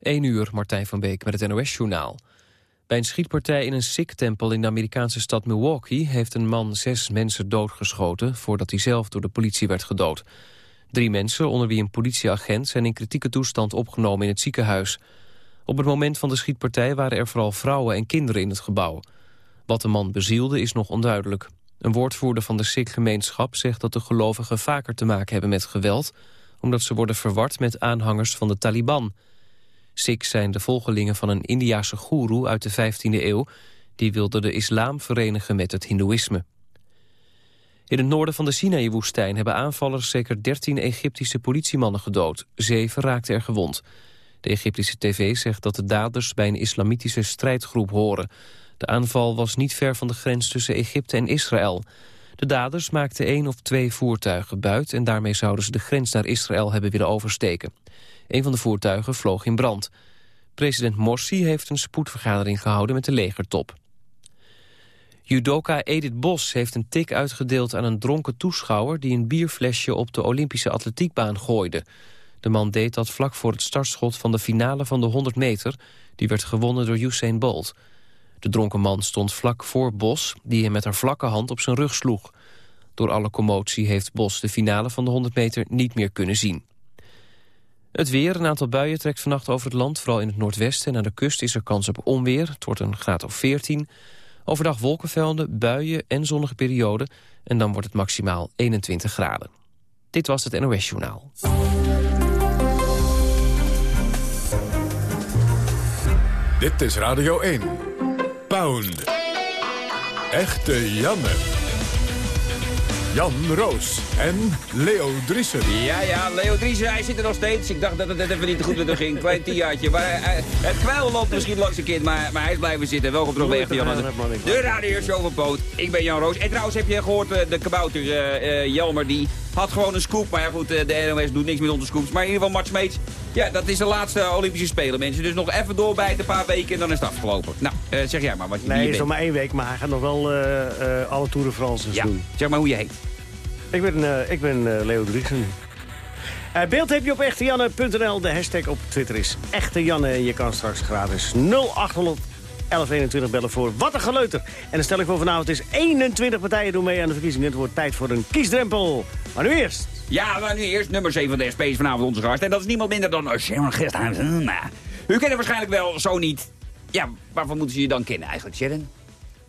1 uur, Martijn van Beek met het NOS-journaal. Bij een schietpartij in een Sikh-tempel in de Amerikaanse stad Milwaukee... heeft een man zes mensen doodgeschoten voordat hij zelf door de politie werd gedood. Drie mensen, onder wie een politieagent, zijn in kritieke toestand opgenomen in het ziekenhuis. Op het moment van de schietpartij waren er vooral vrouwen en kinderen in het gebouw. Wat de man bezielde is nog onduidelijk. Een woordvoerder van de Sikh-gemeenschap zegt dat de gelovigen vaker te maken hebben met geweld... omdat ze worden verward met aanhangers van de Taliban. Sikhs zijn de volgelingen van een Indiase goeroe uit de 15e eeuw... die wilde de islam verenigen met het hindoeïsme. In het noorden van de Sinaï-woestijn hebben aanvallers zeker 13 Egyptische politiemannen gedood. Zeven raakten er gewond. De Egyptische tv zegt dat de daders bij een islamitische strijdgroep horen. De aanval was niet ver van de grens tussen Egypte en Israël. De daders maakten één of twee voertuigen buit... en daarmee zouden ze de grens naar Israël hebben willen oversteken. Een van de voertuigen vloog in brand. President Morsi heeft een spoedvergadering gehouden met de legertop. Judoka Edith Bos heeft een tik uitgedeeld aan een dronken toeschouwer... die een bierflesje op de Olympische atletiekbaan gooide. De man deed dat vlak voor het startschot van de finale van de 100 meter... die werd gewonnen door Usain Bolt. De dronken man stond vlak voor Bos, die hem met haar vlakke hand op zijn rug sloeg. Door alle commotie heeft Bos de finale van de 100 meter niet meer kunnen zien. Het weer, een aantal buien trekt vannacht over het land. Vooral in het noordwesten en aan de kust is er kans op onweer. Het wordt een graad of 14. Overdag wolkenvelden, buien en zonnige perioden. En dan wordt het maximaal 21 graden. Dit was het NOS Journaal. Dit is Radio 1. Pound. Echte Janne. Jan Roos en Leo Driessen. Ja, ja, Leo Driessen, hij zit er nog steeds. Ik dacht dat het net even niet goed met hem ging. Klein tienjaartje. Maar uh, het kwijl loopt misschien langs een kind, maar, maar hij is blijven zitten. Welkom terug bij Echte Jan. De radioshow van Poot. Ik ben Jan Roos. En trouwens, heb je gehoord, uh, de kabouter uh, Jelmer, die had gewoon een scoop. Maar ja, goed, de NOS doet niks met onze scoops. Maar in ieder geval, Mart Smeets, ja, dat is de laatste Olympische Spelen, mensen. Dus nog even doorbijten, een paar weken en dan is het afgelopen. Nou, zeg jij maar wat je Nee, het is nog maar één week, maar hij gaat nog wel alle Tour de France's ja. doen. Zeg maar hoe je heet. Ik ben, uh, ik ben uh, Leo. Uh, beeld heb je op echtejanne.nl. De hashtag op Twitter is echtejanne. En je kan straks gratis 0800 1121 bellen voor Wat een Geleuter. En de stelling voor vanavond is 21 partijen doen mee aan de verkiezingen. Het wordt tijd voor een kiesdrempel. Maar nu eerst. Ja, maar nu eerst. Nummer 7 van de SP is vanavond onze gast. En dat is niemand minder dan Sharon Gisthuizen. Nou, u kent hem waarschijnlijk wel, zo niet. Ja, waarvan moeten ze je dan kennen eigenlijk, Sharon?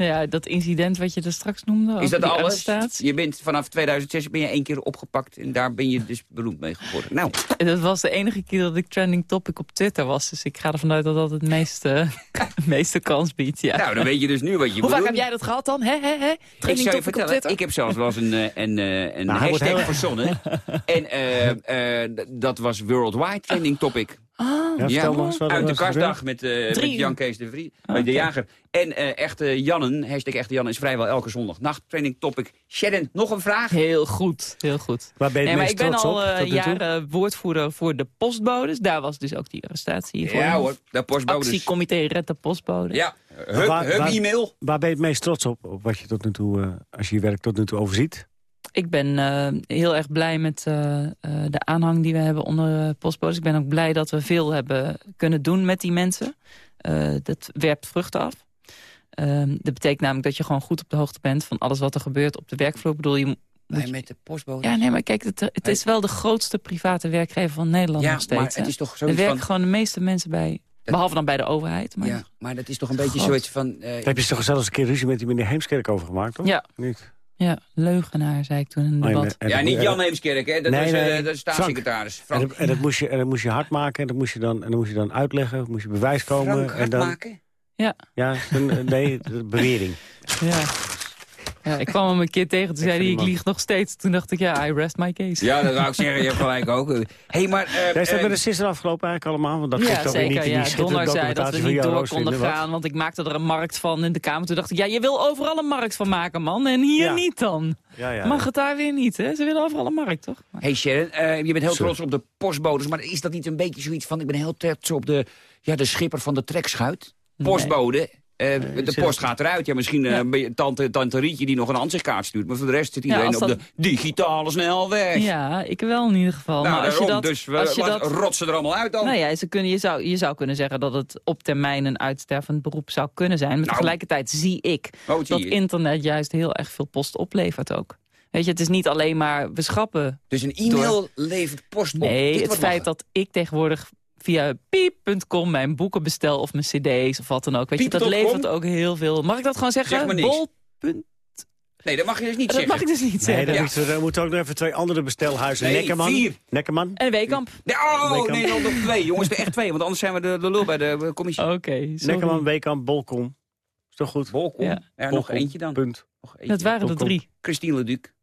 Ja, dat incident wat je er straks noemde. Is dat alles? Je bent vanaf 2006 ben je één keer opgepakt en daar ben je dus beroemd mee geworden. Nou. Dat was de enige keer dat ik trending topic op Twitter was. Dus ik ga ervan uit dat dat het meeste, meeste kans biedt. Ja. Nou, dan weet je dus nu wat je Hoe vaak heb jij dat gehad dan? He, he, he? Ik zou je vertellen, ik heb zelfs wel eens een, een, een nou, hashtag heel... verzonnen. en uh, uh, dat was worldwide trending topic. Oh, ja, ja maar, uit de kastdag met, uh, met Jan Kees de Vrie, oh, okay. de jager. En uh, echte Jannen, hashtag echte Jannen, is vrijwel elke zondag nacht training topic. Sharon, nog een vraag? Heel goed, heel goed. Waar ben je nee, maar ik ben al uh, jaren woordvoerder voor de postbodes. Daar was dus ook die arrestatie voor. Ja hoor, de postbodes. Actiecomité Red de Postbode. Ja, hub, waar, hub waar, e-mail. Waar ben je het meest trots op, op wat je tot nu toe, als je je werk tot nu toe overziet? Ik ben uh, heel erg blij met uh, uh, de aanhang die we hebben onder postbodes. Ik ben ook blij dat we veel hebben kunnen doen met die mensen. dat werpt vruchten af. dat betekent namelijk dat je gewoon goed op de hoogte bent... van alles wat er gebeurt op de werkvloer. Ik bedoel, je Nee, met de postbode. Ja, nee, maar kijk, het, het is wel de grootste private werkgever van Nederland ja, nog steeds. maar het is toch er werken van... gewoon de meeste mensen bij. Dat... Behalve dan bij de overheid. Maar ja, maar dat is toch een beetje zoiets van... Uh, heb je toch zelfs een keer ruzie met die meneer Heemskerk over gemaakt, toch? Ja. Niet? Ja, leugenaar, zei ik toen in een debat. ja, niet Jan Heemskerk, hè? Dat nee, was nee, uh, de staatssecretaris. Frank. En, dat, en, dat moest je, en dat moest je hard maken, en dat moest je dan, en dat moest je dan uitleggen, moest je bewijs komen. Frank en dan, maken? Ja. Ja, een, nee, bewering. Ja. Ja, ik kwam hem een keer tegen, toen zei hij, ik lieg nog steeds. Toen dacht ik, ja, I rest my case. Ja, dat wou ik zeggen, je hebt gelijk ook. hey, maar... Uh, Jij staat met de sister afgelopen eigenlijk allemaal? Want dat ja, zeker, niet in ja. die Donner zei dat we niet door konden vinden, gaan, want ik maakte er een markt van in de Kamer. Toen dacht ik, ja, je wil overal een markt van maken, man. En hier ja. niet dan. Ja, ja, Mag het daar weer niet, hè? Ze willen overal een markt, toch? Hey Sharon, uh, je bent heel trots op de postbodes, maar is dat niet een beetje zoiets van... ik ben heel trots op de, ja, de schipper van de trekschuit? Postbode. Nee. Eh, de post gaat eruit. Ja, misschien eh, ben je tante, tante Rietje die nog een ansichtkaart stuurt. Maar voor de rest zit iedereen op de digitale snelweg. Ja, ik wel in ieder geval. nou, maar als je dat, dus we als je dat rot ze er allemaal uit dan. Nou ja, ze kunnen, je, zou, je zou kunnen zeggen dat het op termijn een uitstervend beroep zou kunnen zijn. Maar Nou. tegelijkertijd zie ik Oh, zie dat je. internet juist heel erg veel post oplevert ook. Weet je, het is niet alleen maar we schrappen. Dus een e-mail levert post op. Nee, Dit het feit lachen. dat ik tegenwoordig via piep.com mijn boeken bestel of mijn cd's of wat dan ook. Weet je, dat levert ook heel veel. Mag ik dat gewoon zeggen? Zeg maar niks. Bol. Nee, dat mag je dus niet Dat zeggen. mag ik dus niet Nee, zeggen. dan Ja. moeten we, dan moeten ook nog even twee andere bestelhuizen. Nee, Nekkerman. vier. Nekkerman. En Weekamp. Nee, oh, Weekamp. nee, nog nog twee. Jongens, er echt twee. Want anders zijn we de, de lul bij de eh, commissie. Oké, sorry. Nekkerman, Weekamp, Bolkom. Is toch goed? Bolkom. Ja. Er nog eentje dan. Punt. Nog eentje. Dat waren er drie. Christine Leduc.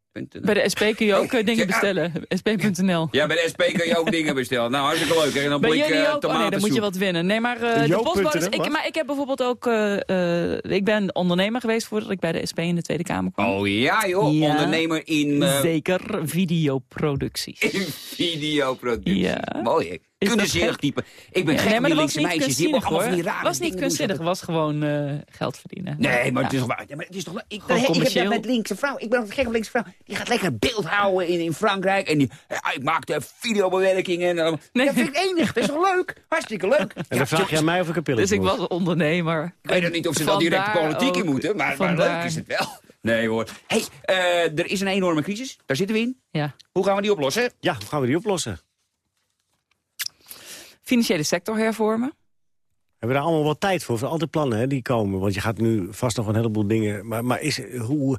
Bij de SP kun je ook eh, dingen Ja. bestellen. SP.nl. Ja, bij de SP kan je ook dingen bestellen. Nou, hartstikke leuk. En dan blik uh, ook? Oh nee, dan moet je wat winnen. Nee, maar eh, de postbodes... Ik, maar ik heb bijvoorbeeld ook... eh, eh, ik ben ondernemer geweest voordat ik bij de SP in de Tweede Kamer kwam. Oh ja, joh. Ja. Ondernemer in, eh Zeker videoproducties. in videoproductie. Ja. Mooi? Is Kunstzinnig dat type. Ik ben Ja, gek nee, maar dat was linkse niet meisjes. Die hebben kunstzinnig allemaal van die hoor. rare was niet kunstzinnig, was gewoon eh, geld verdienen. Nee, maar Ja. het is toch waar. Ja, maar het is toch wel- ik, ik heb dat met linkse vrouw. Ik ben gek op linkse vrouw. Die gaat lekker beeld houden in, in Frankrijk. En die, ja, ik maak de videobewerkingen. En. Nee. Dat vind ik enig. Dat is toch leuk? Hartstikke leuk. En dan vraag aan mij of ik een pilletje Dus ik was ondernemer. Ik weet nog niet of ze dan direct de politiek in moeten. Maar, maar leuk is het wel. Nee hoor. hey, eh, er is een enorme crisis. Daar zitten we in. Ja. Hoe gaan we die oplossen? Ja, hoe gaan we die oplossen? Financiële sector hervormen. We hebben daar allemaal wat tijd voor, voor al die plannen hè, die komen. Want je gaat nu vast nog een heleboel dingen... Maar, maar is, hoe,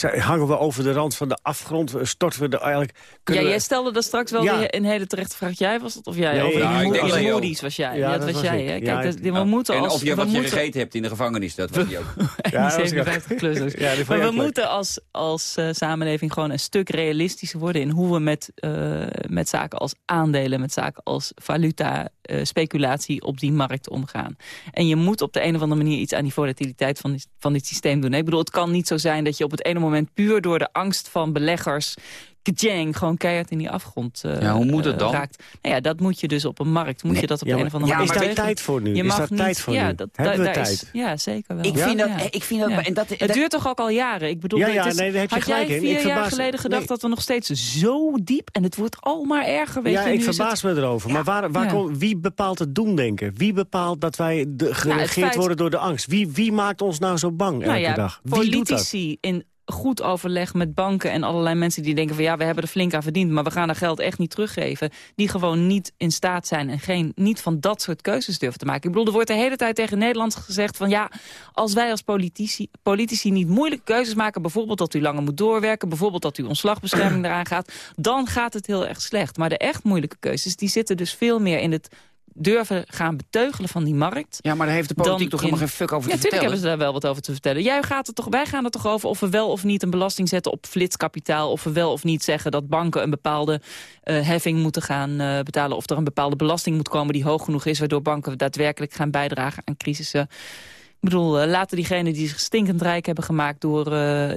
hangen we over de rand van de afgrond? Storten we er eigenlijk... Ja, jij stelde dat straks wel Ja. weer een hele terechte vraag. Jij was het of jij? Nee, over ja, ik denk was jij. Ja, Ja, dat dat was was jij. ik. Hè? Ja, Kijk, dat- we moeten en als... of je wat je gegeten hebt in de gevangenis. Dat was die ook. Ja, dat die was ik ook. 57-plussers. Ja, die vond maar je we moeten als, als eh, samenleving gewoon een stuk realistischer worden... in hoe we met, eh, met zaken als aandelen, met zaken als valuta, eh, speculatie op die markt omgaan. En je moet op de een of andere manier iets aan die volatiliteit van, die- van dit systeem doen. Ik bedoel, het kan niet zo zijn dat je op het ene moment puur door de angst van beleggers... Kajang, gewoon keihard in die afgrond eh, Ja, hoe moet het eh, dan? raakt. Nou ja, dat moet je dus op een markt. Moet Nee, je dat op Ja, een of andere ja, maar manier is daar tijd voor nu? Je is mag daar niet, tijd voor ja, nu? Dat, Hebben daar- we daar tijd? Is, ja, zeker wel. Ik vind dat... Ja. Ik vind dat Ja. en dat, Het dat- duurt toch ook al jaren? Ik bedoel, Ja, het is- nee, daar heb je had gelijk jij in. vier Ik jaar geleden gedacht nee. dat we nog steeds zo diep... en het wordt al maar erger, weet ja, je. ik is het- verbaas me erover. Maar waar, waar komt- wie bepaalt het doemdenken? Wie bepaalt dat wij de, geregeerd worden door de angst? Wie, wie maakt ons nou zo bang nou elke ja, dag? Wie doet dat? politici in goed overleg met banken en allerlei mensen die denken van ja, we hebben er flink aan verdiend, maar we gaan dat geld echt niet teruggeven. Die gewoon niet in staat zijn en geen, niet van dat soort keuzes durven te maken. Ik bedoel, er wordt de hele tijd tegen Nederland gezegd van ja, als wij als politici, politici niet moeilijke keuzes maken, bijvoorbeeld dat u langer moet doorwerken, bijvoorbeeld dat uw ontslagbescherming eraan gaat, dan gaat het heel erg slecht. Maar de echt moeilijke keuzes, die zitten dus veel meer in het durven gaan beteugelen van die markt. Ja, maar daar heeft de politiek toch helemaal in- geen fuck over Ja, te natuurlijk vertellen? hebben ze daar wel wat over te vertellen. Jij gaat het toch, wij gaan er toch over of we wel of niet een belasting zetten op flitskapitaal. Of we wel of niet zeggen dat banken een bepaalde eh, heffing moeten gaan eh, betalen. Of er een bepaalde belasting moet komen die hoog genoeg is. Waardoor banken daadwerkelijk gaan bijdragen aan crisissen. Ik bedoel, eh, laten diegenen die zich stinkend rijk hebben gemaakt door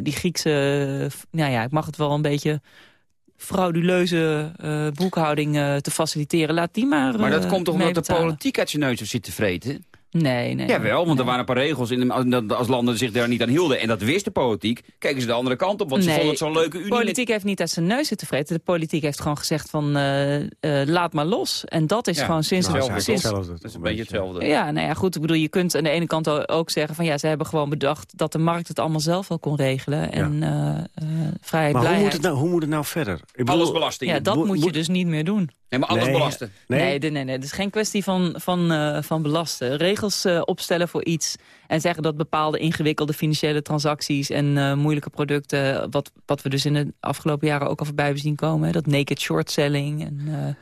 die Griekse... nou ja, ik mag het wel een beetje frauduleuze eh, boekhouding eh, te faciliteren. Laat die maar Maar dat eh, komt toch omdat de politiek uit zijn neus heeft zitten vreten? Nee, nee. Jawel, want er waren een paar regels in de, als- als landen zich daar niet aan hielden. En dat wist de politiek. Kijken ze de andere kant op, want ze Nee, vonden het zo'n leuke unie. De politiek heeft niet uit zijn neus zitten vreten. De politiek heeft gewoon gezegd van eh, eh, laat maar los. En dat is Ja, gewoon sinds... nou, het- sinds hetzelfde. Dat is een beetje hetzelfde. ja, nou ja, goed. Ik bedoel, je kunt aan de ene kant ook zeggen van ja, ze hebben gewoon bedacht dat de markt het allemaal zelf wel kon regelen. En eh eh vrijheid, Maar hoe moet, het nou, hoe moet het nou verder? Ik bedoel, Alles belasting. ja, dat Moet- moet je dus niet meer doen. Nee, maar alles Nee. belasten. Nee? Nee, nee, nee, nee. Het is geen kwestie van, van, eh, van belasten. Regels eh, opstellen voor iets en zeggen dat bepaalde ingewikkelde financiële transacties en eh, moeilijke producten, wat, wat we dus in de afgelopen jaren ook al voorbij hebben zien komen, hè, dat naked short selling en eh,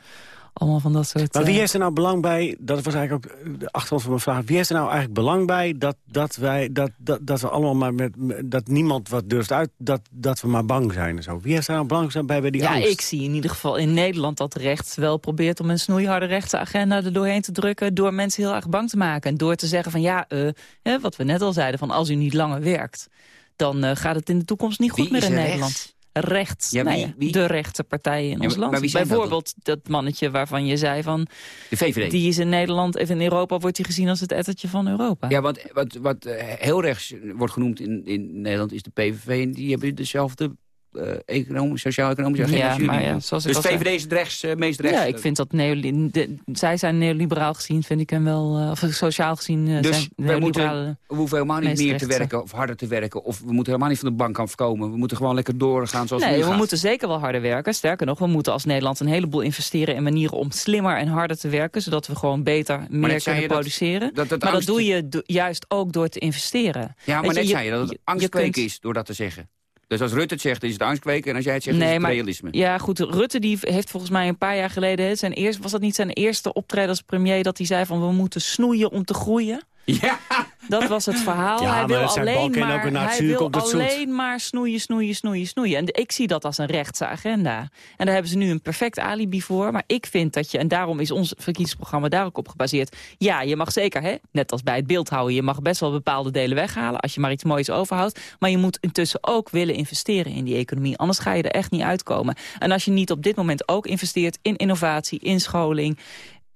allemaal van dat soort... Maar wie eh, heeft er nou belang bij, dat was eigenlijk ook de achtergrond van mijn vraag... wie heeft er nou eigenlijk belang bij dat, dat, wij, dat, dat, dat we allemaal maar met... dat niemand wat durft uit, dat, dat we maar bang zijn en zo? Wie heeft er nou belang bij bij die ja, angst? ik zie in ieder geval in Nederland dat rechts wel probeert om een snoeiharde rechtse agenda er doorheen te drukken door mensen heel erg bang te maken. En door te zeggen van ja, eh, hè, wat we net al zeiden, van als u niet langer werkt, dan eh, gaat het in de toekomst niet goed meer in er Nederland. Rechts? Ja, nou wie- ja, wie? De rechtse partijen in ons land. dat Bijvoorbeeld dat, mannetje waarvan je zei van... De VVD. die is in Nederland, even in Europa wordt hij gezien als het ettertje van Europa. Ja, want wat, wat eh, heel rechts wordt genoemd in, in Nederland is de PVV. En die hebben dezelfde eh economisch, sociaal-economische agenda Ja, maar ja, zoals ik dus al zei- VVD is het rechts, eh, meest rechts. Ja, ik vind dat neoli de- zij zijn neoliberaal gezien, vind ik hem wel, eh, of sociaal gezien uh, Dus zijn wij moeten-. We hoeven helemaal niet meer te werken of harder te werken. Of we moeten helemaal niet van de bank afkomen. We moeten gewoon lekker doorgaan zoals Nee, nu we moeten zeker wel harder werken. Sterker nog, we moeten als Nederland een heleboel investeren in manieren om slimmer en harder te werken, zodat we gewoon beter meer kunnen dat- produceren. dat- dat maar angst- dat doe je do- juist ook door te investeren. Ja, maar Weet net je- zei je dat het kunt- is door dat te zeggen. Dus als Rutte het zegt, is het angstkweken. En als jij het zegt, is het maar, realisme. ja, goed. Rutte die heeft volgens mij een paar jaar geleden... Zijn eerst, was dat niet zijn eerste optreden als premier... dat hij zei van we moeten snoeien om te groeien? Ja, Dat was het verhaal. Ja, hij wil alleen maar, ook hij wil alleen maar snoeien, snoeien, snoeien, snoeien. En ik zie dat als een rechtse agenda. En daar hebben ze nu een perfect alibi voor. Maar ik vind dat je, en daarom is ons verkiezingsprogramma daar ook op gebaseerd. Ja, je mag zeker, hè, net als bij het beeldhouden... je mag best wel bepaalde delen weghalen als je maar iets moois overhoudt. Maar je moet intussen ook willen investeren in die economie. Anders ga je er echt niet uitkomen. En als je niet op dit moment ook investeert in innovatie, in scholing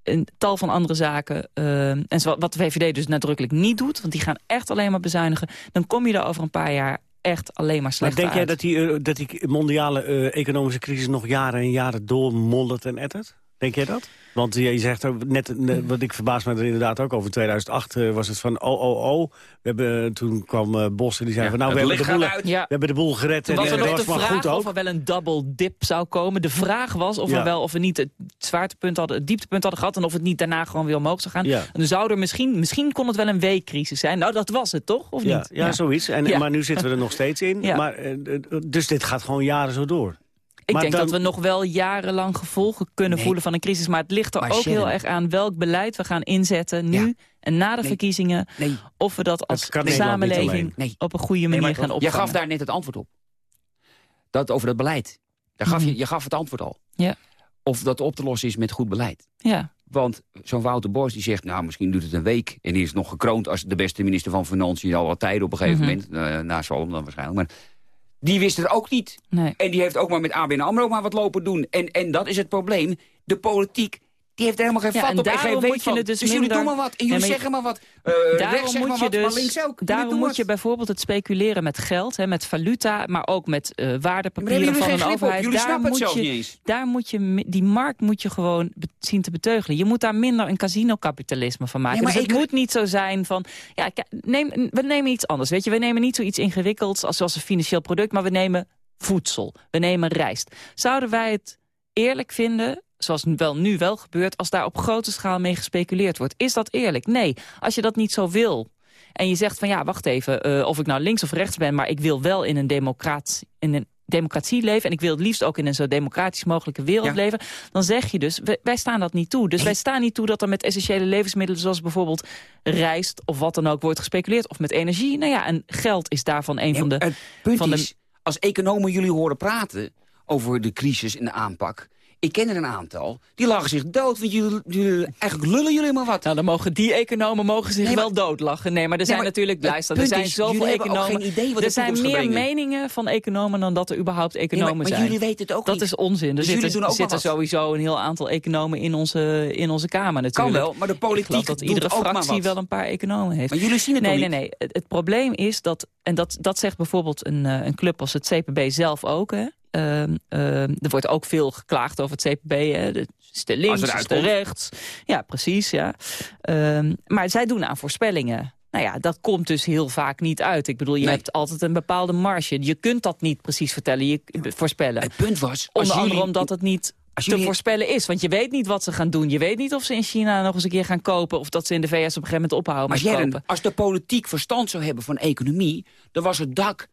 een tal van andere zaken. eh, en wat de VVD dus nadrukkelijk niet doet... want die gaan echt alleen maar bezuinigen... dan kom je er over een paar jaar echt alleen maar Maar slechter denk jij dat die, eh, dat die mondiale eh, economische crisis nog jaren en jaren doormoddert en ettert? Denk jij dat? Want je, zegt ook net, net- wat ik verbaas me er inderdaad ook over. 2008 eh, was het van oh, oh, oh. We hebben, toen kwam eh Bos en die zei Ja, van nou, we hebben, de boel. Ja. we hebben de boel gered. Toen en was er eh, nog dat de vraag of er wel een double dip zou komen. De vraag was of, Ja. er wel, of we niet het zwaartepunt hadden, het dieptepunt hadden gehad... en of het niet daarna gewoon weer omhoog zou gaan. Ja. En dan zou er misschien, misschien kon het wel een weekcrisis zijn. Nou, dat was het toch? Of Ja, niet? ja, zoiets. En, Ja. Maar nu zitten we er nog steeds in. Ja. Maar, eh, eh, dus dit gaat gewoon jaren zo door. Ik denk dan- dat we nog wel jarenlang gevolgen kunnen Nee. voelen van een crisis. Maar het ligt er Maar ook Sharon- heel erg aan welk beleid we gaan inzetten nu Ja. en na de Nee. verkiezingen. Nee. Of we dat als samenleving op een goede manier gaan opvangen. gaf daar net het antwoord op. Dat over dat beleid. Daar gaf Mhm. je, je gaf het antwoord al. Ja. Of dat op te lossen is met goed beleid. Ja. Want zo'n Wouter Bos die zegt, nou misschien duurt het een week. En die is nog gekroond als de beste minister van Financiën al wat tijden op een gegeven Mhm. moment. eh, na dan waarschijnlijk. Maar die wist het ook niet. Nee. En die heeft ook maar met ABN AMRO maar wat lopen doen. En, en dat is het probleem. De politiek, die heeft er helemaal geen Ja, vat op. En geen daarom weet van. het dus jullie minder- doen maar wat. En jullie maar je- zeggen maar wat. Uh, Daarom rechts moet maar je wat, maar dus, links ook. Jullie daarom moet wat. je bijvoorbeeld het speculeren met geld, hè, met valuta, maar ook met daar waardepapieren van jullie een overheid. Jullie daar snappen het zelf je, niet eens. Daar moet je, die markt moet je gewoon zien te beteugelen. Je moet daar minder een casinokapitalisme van maken. Nee, maar dus het moet niet zo zijn van, ja, neem, we nemen iets anders. Weet je, we nemen niet zoiets ingewikkelds als zoals een financieel product, maar we nemen voedsel. We nemen rijst. Zouden wij het eerlijk vinden zoals wel nu wel gebeurt... als daar op grote schaal mee gespeculeerd wordt. Is dat eerlijk? Nee. Als je dat niet zo wil... en je zegt van ja, wacht even... eh, of ik nou links of rechts ben... maar ik wil wel in een, democratie, in een democratie leven... en ik wil het liefst ook in een zo democratisch mogelijke wereld Ja. leven... dan zeg je dus, wij, wij staan dat niet toe. Dus wij staan niet toe dat er met essentiële levensmiddelen... zoals bijvoorbeeld rijst of wat dan ook wordt gespeculeerd... of met energie. Nou ja, en geld is daarvan een Ja, van de... het punt van de- als economen jullie horen praten over de crisis en de aanpak... Ik ken er een aantal, die lachen zich dood, want jullie, jullie- eigenlijk lullen jullie maar wat. Nou, dan mogen die economen mogen zich Nee, maar- wel doodlachen. Nee, maar er zijn maar natuurlijk, luister, er zijn is, zoveel economen. idee wat er zijn meer meningen van economen dan dat er überhaupt Nee, economen maar, maar zijn. jullie weten het ook dat niet. is onzin. Er Dus zitten, doen ook maar zitten wat. sowieso een heel aantal economen in onze, in onze Kamer natuurlijk. Kan wel, maar de politiek dat doet iedere fractie wel een paar economen heeft. Maar jullie zien het nee, nee, niet. nee. Het, het probleem is dat, en dat, dat zegt bijvoorbeeld een, eh, een club als het CPB zelf ook. Hè. Ehm, ehm, er wordt ook veel geklaagd over het CPB. Hè. De, is te links, is uitkomt. rechts. Ja, precies. Ja. Ehm, maar zij doen aan voorspellingen. Nou ja, dat komt dus heel vaak niet uit. Ik bedoel, je Nee. hebt altijd een bepaalde marge. Je kunt dat niet precies vertellen, je, voorspellen. Het punt was, Onder andere jullie, omdat het niet te jullie- voorspellen is. Want je weet niet wat ze gaan doen. Je weet niet of ze in China nog eens een keer gaan kopen... of dat ze in de VS op een gegeven moment ophouden als, met kopen. een- als de politiek verstand zou hebben van economie, dan was het dak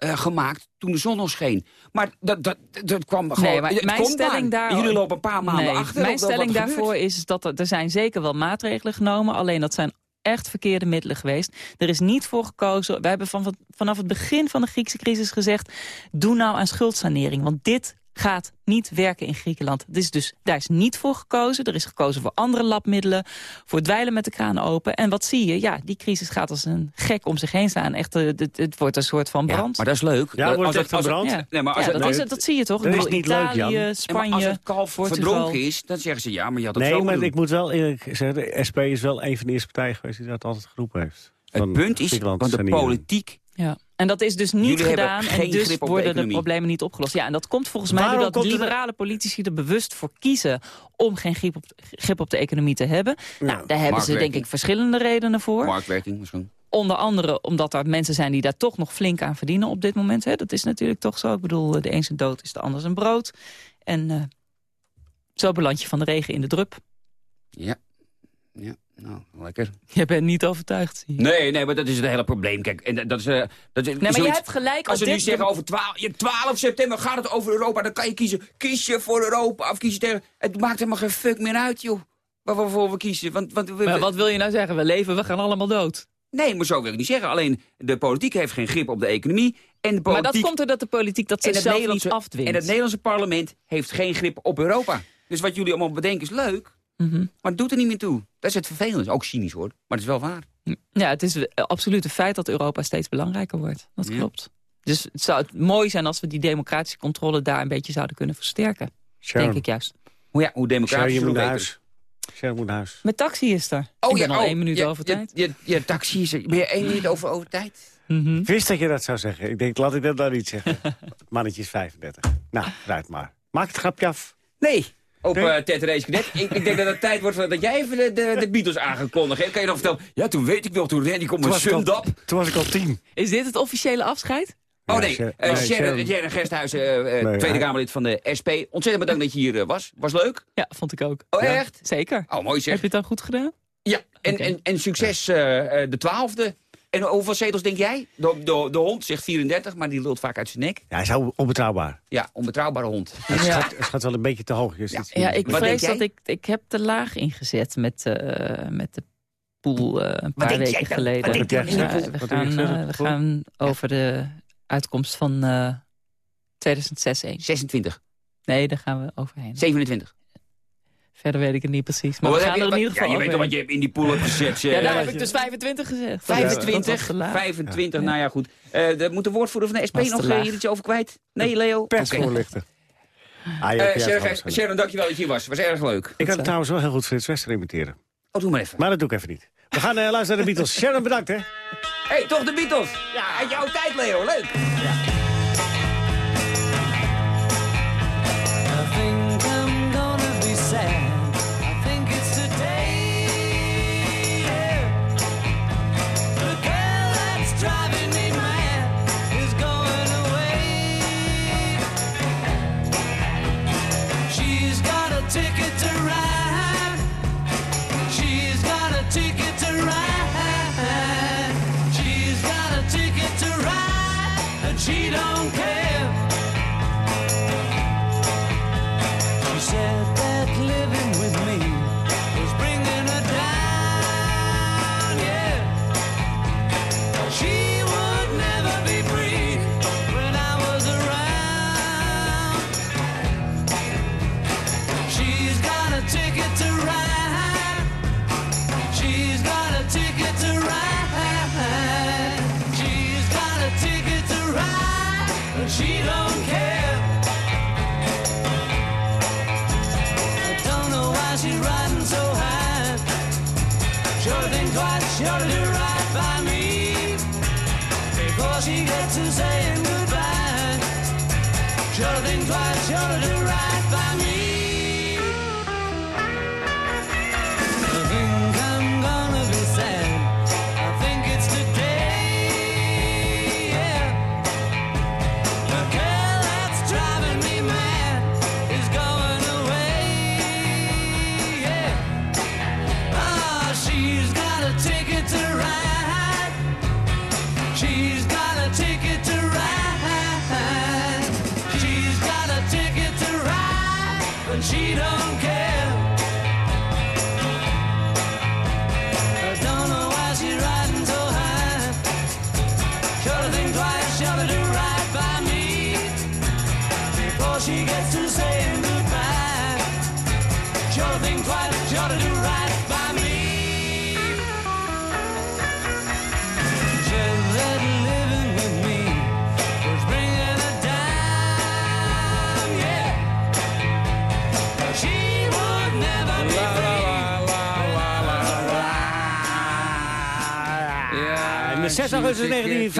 eh, gemaakt toen de zon nog scheen. Maar dat, dat, dat kwam gewoon... Nee, maar het mijn stelling daar... Jullie lopen een paar maanden nee, achter. Mijn stelling daarvoor is dat er, er zijn zeker wel maatregelen genomen. Alleen dat zijn echt verkeerde middelen geweest. Er is niet voor gekozen. We hebben van- vanaf het begin van de Griekse crisis gezegd... doe nou aan schuldsanering. Want dit gaat niet werken in Griekenland. Het is dus, daar is niet voor gekozen. Er is gekozen voor andere labmiddelen, voor het dweilen met de kraan open. En wat zie je? Ja, die crisis gaat als een gek om zich heen staan. Echt, eh, het, het wordt een soort van brand. maar dat is leuk. Ja, wordt het echt een brand? Ja, Nee, maar als Ja, het- dat, nee, is, dat zie je toch? dat is niet leuk, Italië, Jan. Ja, Spanje, als het kalf Portugal. verdronken is, dan zeggen ze ja, maar je had het Nee, zo maar doen. ik moet wel eerlijk zeggen, de SP is wel een van de eerste partijen geweest die dat altijd geroepen heeft. Het punt is, want de politiek... Ja. En dat is dus niet Jullie gedaan en dus de worden de, problemen niet opgelost. Ja, en dat komt volgens mij Waarom doordat er- liberale politici er bewust voor kiezen om geen grip op, grip op de economie te hebben. Nou, daar hebben ze denk ik verschillende redenen voor. Marktwerking misschien. Onder andere omdat er mensen zijn die daar toch nog flink aan verdienen op dit moment. Hè. Dat is natuurlijk toch zo. Ik bedoel, de een zijn dood is de ander zijn brood. En eh, zo beland je van de regen in de drup. Ja. Ja, nou, lekker. Je bent niet overtuigd. Nee, nee, maar dat is het hele probleem. Kijk, en dat is... eh, dat is Nee, maar je hebt gelijk. Als we nu zeggen over 12, ja, 12 september gaat het over Europa, dan kan je kiezen. Kies je voor Europa of kies je tegen... Het maakt helemaal geen fuck meer uit, joh. Waarvoor we kiezen. Want, want we, Maar wat wil je nou zeggen? We leven, we gaan allemaal dood. Nee, maar zo wil ik niet zeggen. Alleen de politiek heeft geen grip op de economie. En de Maar politiek, dat komt er dat de politiek dat zichzelf niet Nederlandse, afdwingt. En het Nederlandse parlement heeft geen grip op Europa. Dus wat jullie allemaal bedenken is leuk, Mhm. maar het doet er niet meer toe. Dat is het vervelende. Ook cynisch hoor, maar het is wel waar. Ja, het is absoluut een feit dat Europa steeds belangrijker wordt. Dat Ja. klopt. Dus het zou het mooi zijn als we die democratische controle daar een beetje zouden kunnen versterken. Sharon, Denk ik juist. Hoe, ja, hoe Sharon, democratisch je naar beter. huis. Sharon moet naar huis. Met taxi is er. ik ben al één minuut je, over je, tijd. Je, je, taxi is er. Ben je één minuut over, over tijd? Ik wist dat je dat zou zeggen. Ik denk, laat ik dat nou niet zeggen. Mannetje is 35. Nou, ruit maar. Maak het grapje af. Nee. Op eh Ted Race Cadet. Ik, ik denk dat het tijd wordt dat jij even de, de, de Beatles aangekondigd hebt. Kan je nog vertellen? Ja, toen weet ik wel, toen Randy komt met Sundap. Toen was ik al tien. Is dit het officiële afscheid? Oh Ja, nee, eh, Sharon, Sharon. Eh, eh, Nee, Tweede Kamerlid van de SP. Ontzettend bedankt dat je hier eh, was. Was leuk? Ja, vond ik ook. Oh, Ja, echt? Zeker. Oh, mooi Heb zeg. je het dan goed gedaan? Ja, en, en, en succes eh, eh, de twaalfde. En hoeveel zetels denk jij? De, de, de hond zegt 34, maar die lult vaak uit zijn nek. Ja, hij is onbetrouwbaar. Ja, onbetrouwbare hond. Het, Ja. gaat, het gaat wel een beetje te hoog. Dus Ja. ik Wat vrees denk dat ik... Ik heb te laag ingezet met, eh, met de pool eh, een paar weken geleden. Wat denk jij we gaan, eh, we gaan over de uitkomst van eh 2006 heen. 26, Nee, daar gaan we overheen. 27. Verder weet ik het niet precies. Maar Maar we gaan er in ieder geval ja, je weet toch wat je in die pool hebt gezet. Ja, daar heb ik dus 25 gezegd. Dat was 25, te laag. 25, nou ja goed. Eh daar moet de woordvoerder van de SP nog laag. eh, hier iets over kwijt? Nee, Leo? Persvoorlichter. Ah, ja, Eh, ja, Sharon, trouwens. Sharon, dankjewel dat je hier was. was erg leuk. ik kan trouwens wel heel goed Frits Wester imiteren. Oh, doe maar even. Maar dat doe ik even niet. We gaan eh, luisteren naar de Beatles. Sharon, bedankt hè. hey, toch de Beatles. Ja. Uit jouw tijd, Leo. Leuk. I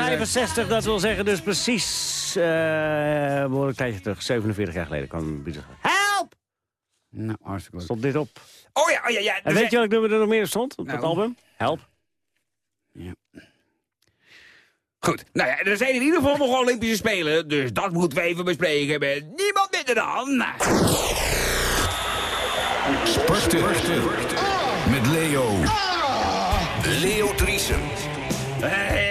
1965, dat wil zeggen dus precies... eh behoorlijk tijdje terug, 47 jaar geleden kwam Beatles. Help! Nou, hartstikke leuk. Stond dit op. Oh ja, oh ja, ja. En weet je welk nummer er nog meer stond op dat Nou. album? Help. Goed, nou ja, er zijn in ieder geval nog Olympische Spelen, dus dat moeten we even bespreken met niemand minder dan... Sporten. Met Leo. Leo Driesen. Eh,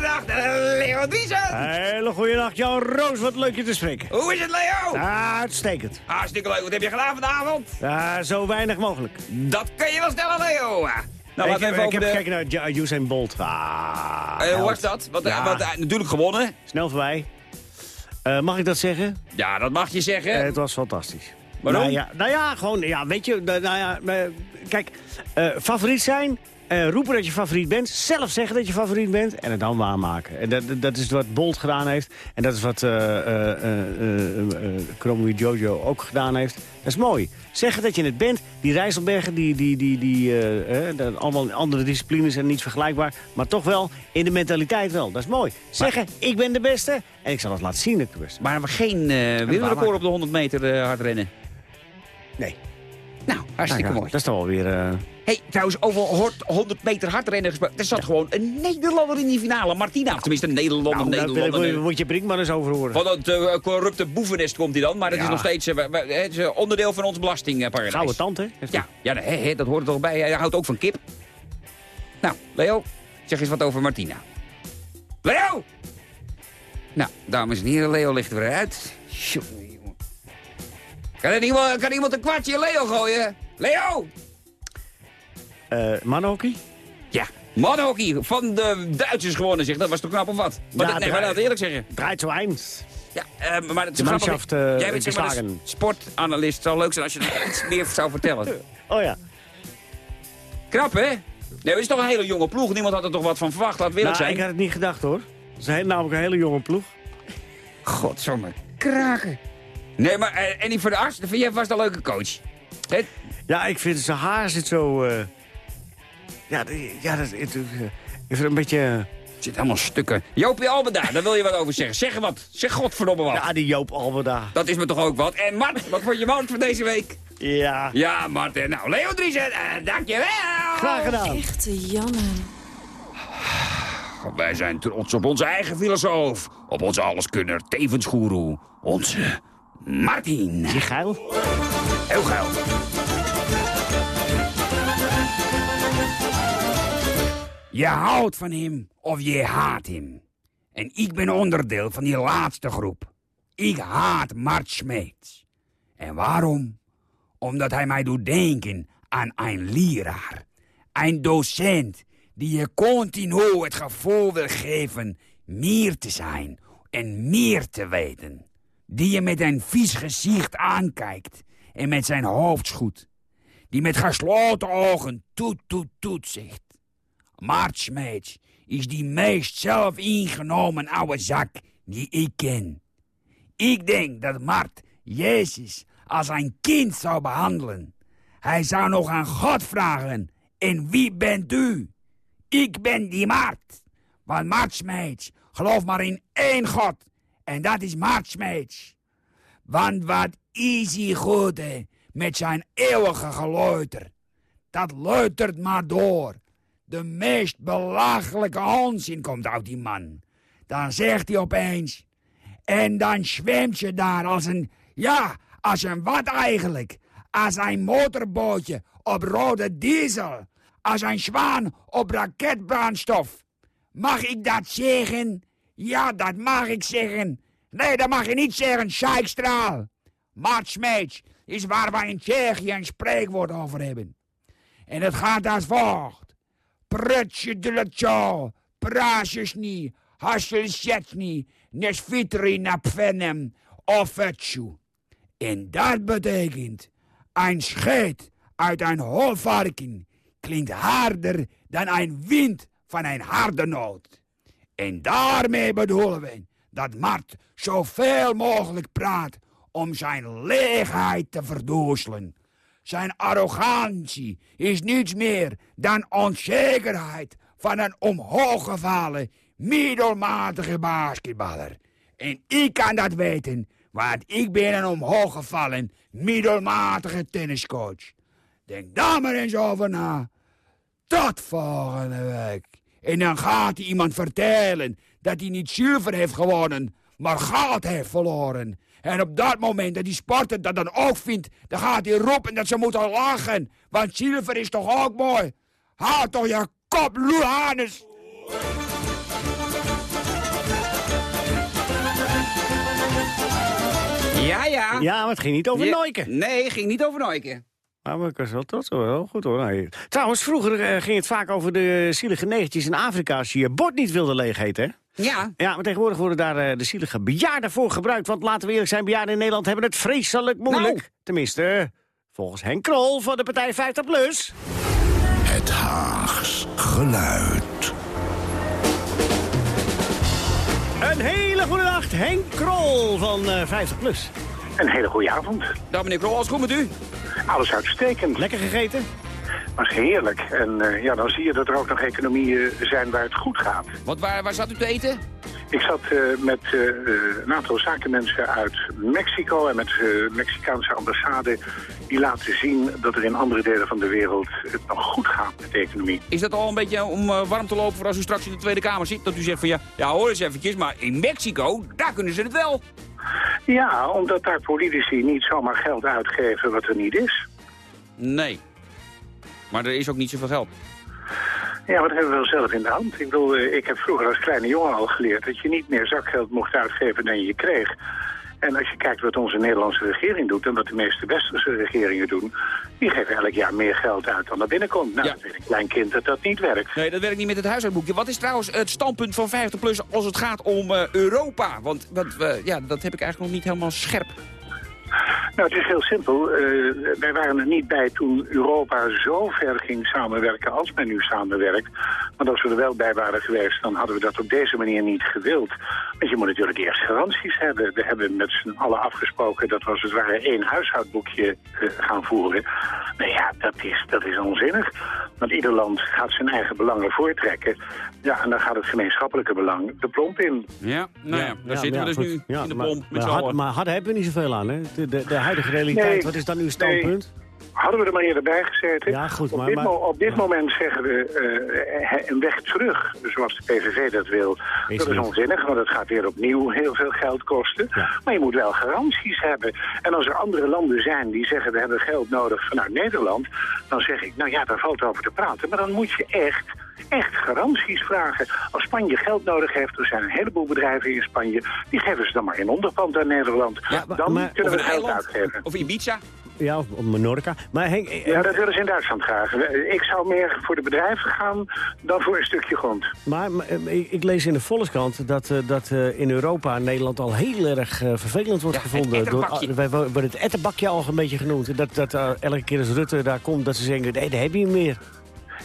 hele goede dag, eh, Leo Driesen. Hele goede nacht, Jan Roos. Wat leuk je te spreken. Hoe is het, Leo? Uitstekend. Hartstikke leuk, wat heb je gedaan vanavond? Ja, zo weinig mogelijk. Dat kan je wel stellen, Leo. Nou, ik heb, even ik heb de... gekeken naar Usain Bolt. Ah, Eh, hoe was dat? Ja. want, eh, natuurlijk gewonnen. Snel voorbij. Eh, mag ik dat zeggen? Ja, dat mag je zeggen. Eh, het was fantastisch. Waarom? Nou ja, nou ja, gewoon, ja, weet je, nou ja, eh, kijk, eh, favoriet zijn, eh, roepen dat je favoriet bent, zelf zeggen dat je favoriet bent en het dan waarmaken. En dat, dat- is wat Bolt gedaan heeft en dat is wat Chromo Jojo ook gedaan heeft. Dat is mooi. Zeggen dat je het bent, die Rijsselbergen, die, die, die, die dat allemaal andere disciplines en niet vergelijkbaar, maar toch wel in de mentaliteit wel. Dat is mooi. Zeggen, ik ben de beste en ik zal het laten zien dat ik de beste. Maar we geen uh, wereldrecord op de 100 meter uh, hard rennen. Nee. Nou, hartstikke Nou ja, mooi. Dat is toch wel weer... Uh... hey, trouwens, over 100 meter hardrennen gesproken. Er zat gewoon een Nederlander in die finale. Martina, of tenminste een Nederlander. Nou, Nederlander. Daar moet je Brinkman eens over horen. Van het uh, corrupte boevennest komt hij dan. Maar het Ja. is nog steeds uh, het is onderdeel van ons belastingparadijs. Gouden tand, hè? Ja, ja he, he, dat hoort er toch bij. Hij houdt ook van kip. Nou, Leo, zeg eens wat over Martina. Leo! Nou, dames en heren, Leo ligt er weer uit. Jongen. Kan, er iemand, kan iemand een kwartje Leo gooien? Leo! Uh, manhockey? Ja, manhockey van de Duitsers gewonnen, zeg. Dat was toch knap of wat? Maar Ja, dat, nee, maar eerlijk zeggen. Draait zo eind. Ja, uh, maar het is grappig. uh, Jij bent zeg maar een sportanalist. Het zou leuk zijn als je er iets meer zou vertellen. Oh ja. Knap, hè? Nee, het is toch een hele jonge ploeg. Niemand had er toch wat van verwacht, laat willen Nou, zijn. ik had het niet gedacht, hoor. Ze zijn namelijk een hele jonge ploeg. Godzomme kraken. Nee, maar uh, en die voor de arts, vind jij vast een leuke coach. He? Ja, ik vind zijn haar zit zo... Uh... Ja, ja, dat is uh, een beetje... Het zit helemaal stukken. Joopie Albeda, daar wil je wat over zeggen. Zeg wat. Zeg godverdomme wat. Ja, die Joop Albeda. Dat is me toch ook wat. En Mart, wat vond je man van deze week? Ja. Ja, Martin. Nou, Leo Driesen, uh, dankjewel. Graag gedaan. Echte Janne. Wij zijn trots op onze eigen filosoof. Op onze alleskunner, tevens goeroe. Onze Martin. Geil? Heel geil. Je houdt van hem of je haat hem. En ik ben onderdeel van die laatste groep. Ik haat Mart Smeets. En waarom? Omdat hij mij doet denken aan een leraar. Een docent die je continu het gevoel wil geven meer te zijn en meer te weten. Die je met een vies gezicht aankijkt en met zijn hoofd schudt. Die met gesloten ogen toet toet toet zegt. Mart Smeets is die meest zelf ingenomen oude zak die ik ken. Ik denk dat Mart Jezus als een kind zou behandelen. Hij zou nog aan God vragen, en wie bent u? Ik ben die Mart. Want Mart Smeets gelooft maar in één God, en dat is Mart Smeets. Want wat is hij goed, met zijn eeuwige geluiter. Dat luitert maar door. De meest belachelijke onzin komt uit die man. Dan zegt hij opeens... En dan zwemt je daar als een... Ja, als een wat eigenlijk? Als een motorbootje op rode diesel. Als een zwaan op raketbrandstof. Mag ik dat zeggen? Ja, dat mag ik zeggen. Nee, dat mag je niet zeggen, Scheikstraal. Smeets is waar wij in Tsjechië een spreekwoord over hebben. En het gaat als volgt. Prutje de prašešni, hašelšetni, nesvitri na. En dat betekent, een scheet uit een holvarken klinkt harder dan een wind van een harde noot. En daarmee bedoelen we dat Mart zoveel mogelijk praat om zijn leegheid te verdoezelen. Zijn arrogantie is niets meer dan onzekerheid van een omhooggevallen, middelmatige basketballer. En ik kan dat weten, want ik ben een omhooggevallen, middelmatige tenniscoach. Denk daar maar eens over na. Tot volgende week. En dan gaat hij iemand vertellen dat hij niet zilver heeft gewonnen, maar goud heeft verloren. En op dat moment dat die sporter dat dan ook vindt, dan gaat hij roepen dat ze moeten lachen. Want zilver is toch ook mooi? Haal toch je kop, Luhannes! Ja, ja. Ja, maar het ging niet over Ja- Noiken. Nee, ging niet over Noiken. Maar ik was wel trots hoor. Heel goed hoor. Nee. Trouwens, vroeger eh, ging het vaak over de zielige negentjes in Afrika... als je je bord niet wilde leegeten, hè? Ja. Ja, maar tegenwoordig worden daar eh, de zielige bejaarden voor gebruikt. Want laten we eerlijk zijn, bejaarden in Nederland hebben het vreselijk moeilijk. Nou. Tenminste, volgens Henk Krol van de partij 50PLUS. Het Haags geluid. Een hele goede nacht, Henk Krol van eh 50PLUS. Een hele goede avond. Dag meneer Krol, alles goed met u? Alles uitstekend. Lekker gegeten? Was heerlijk. En eh, ja, dan zie je dat er ook nog economieën zijn waar het goed gaat. Want waar, waar zat u te eten? Ik zat eh, met eh, eh, een aantal zakenmensen uit Mexico en met de Mexicaanse ambassade. Die laten zien dat er in andere delen van de wereld het nog goed gaat met de economie. Is dat al een beetje om eh, warm te lopen voor als u straks in de Tweede Kamer zit? Dat u zegt van ja, ja hoor eens eventjes, maar in Mexico, daar kunnen ze het wel. Ja, omdat daar politici niet zomaar geld uitgeven wat er niet is. Nee. Maar er is ook niet zoveel geld. Ja, maar dat hebben we wel zelf in de hand. Ik bedoel, eh, ik heb vroeger als kleine jongen al geleerd dat je niet meer zakgeld mocht uitgeven dan je kreeg. En als je kijkt wat onze Nederlandse regering doet en wat de meeste westerse regeringen doen, die geven elk jaar meer geld uit dan er binnenkomt. Nou, Ja. dat weet een klein kind dat dat niet werkt. Nee, dat werkt niet met het huishoudboekje. Wat is trouwens het standpunt van 50PLUS als het gaat om eh, Europa? Want want, eh, ja, dat heb ik eigenlijk nog niet helemaal scherp. Nou, het is heel simpel. Eh, wij waren er niet bij toen Europa zo ver ging samenwerken als men nu samenwerkt. Want als we er wel bij waren geweest, dan hadden we dat op deze manier niet gewild. Want je moet natuurlijk eerst garanties hebben. We hebben met z'n allen afgesproken dat we als het ware één huishoudboekje eh, gaan voeren. Nou ja, dat is, dat is onzinnig. Want ieder land gaat zijn eigen belangen voortrekken. Ja, en dan gaat het gemeenschappelijke belang de plomp in. Ja, nou ja, daar zitten we dus goed. nu Ja, in de maar- pomp met maar, z'n allen. maar hadden hebben we niet zoveel aan, hè? De, de, de huidige realiteit, Nee, wat is dan uw standpunt? Hadden we er maar eerder bij gezeten. Ja, goed, op maar- dit, maar- mo- op dit moment zeggen we eh, een weg terug, zoals de PVV dat wil. Is dat is onzinnig, want het gaat weer opnieuw heel veel geld kosten. Ja. Maar je moet wel garanties hebben. En als er andere landen zijn die zeggen we hebben geld nodig vanuit Nederland... dan zeg ik, nou ja, daar valt over te praten. Maar dan moet je echt, echt garanties vragen. Als Spanje geld nodig heeft, er zijn een heleboel bedrijven in Spanje... die geven ze dan maar in onderpand aan Nederland. Ja, dan maar- kunnen we geld eiland, uitgeven. of Ibiza. Ja, of op Menorca. Maar Henk, eh, Ja, dat willen ze in Duitsland graag. Ik zou meer voor de bedrijven gaan dan voor een stukje grond. Maar, maar, eh, ik, ik lees in de Volkskrant dat, eh, dat eh, in Europa Nederland al heel erg vervelend wordt Ja, het gevonden. etterbakje. Door, wij worden het ettenbakje al een beetje genoemd. Dat, dat elke keer als Rutte daar komt, dat ze zeggen, nee, daar heb je meer.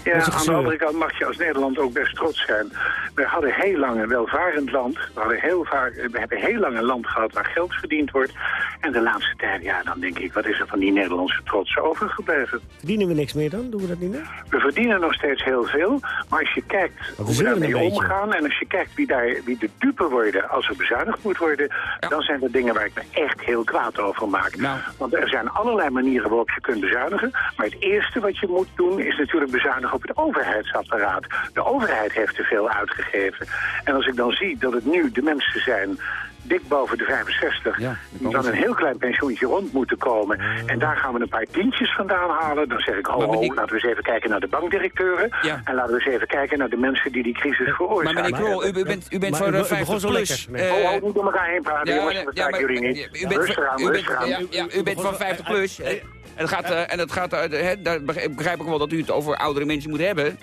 Ja, Dat aan de andere kant mag je als Nederland ook best trots zijn. We hadden heel lang een welvarend land. We, hadden heel vaak, we hebben heel lang een land gehad waar geld verdiend wordt. En de laatste tijd, ja, dan denk ik, wat is er van die Nederlandse trots overgebleven? Verdienen we niks meer dan? Doen we dat niet meer? We verdienen nog steeds heel veel, maar als je kijkt hoe we daarmee omgaan... en als je kijkt wie, daar, wie de dupe worden als er bezuinigd moet worden... dan zijn er dingen waar ik me echt heel kwaad over maak. Nou. Want er zijn allerlei manieren waarop je kunt bezuinigen. Maar het eerste wat je moet doen is natuurlijk bezuinigen op het overheidsapparaat. De overheid heeft te veel uitgegeven. En als ik dan zie dat het nu de mensen zijn dik boven de 65... Ja, die dan een heel klein pensioentje rond moeten komen... en daar gaan we een paar tientjes vandaan halen... dan zeg ik, ho, Maar laten we eens even kijken naar de bankdirecteuren... Ja. en laten we eens even kijken naar de mensen die die crisis Maar veroorzaken. meneer Krol, u, u bent, u bent Maar voor u de be- u begon 50 zo plus. eh, Oh, oh, niet door elkaar heen praten, jongens, dat ja, maar- jullie niet. U bent, rustig aan, u bent, rustig aan. ja, ja, u bent van 50 plus. Eh, En dat gaat, eh, en dat gaat eh, hè, daar begrijp ik wel dat u het over oudere mensen moet hebben.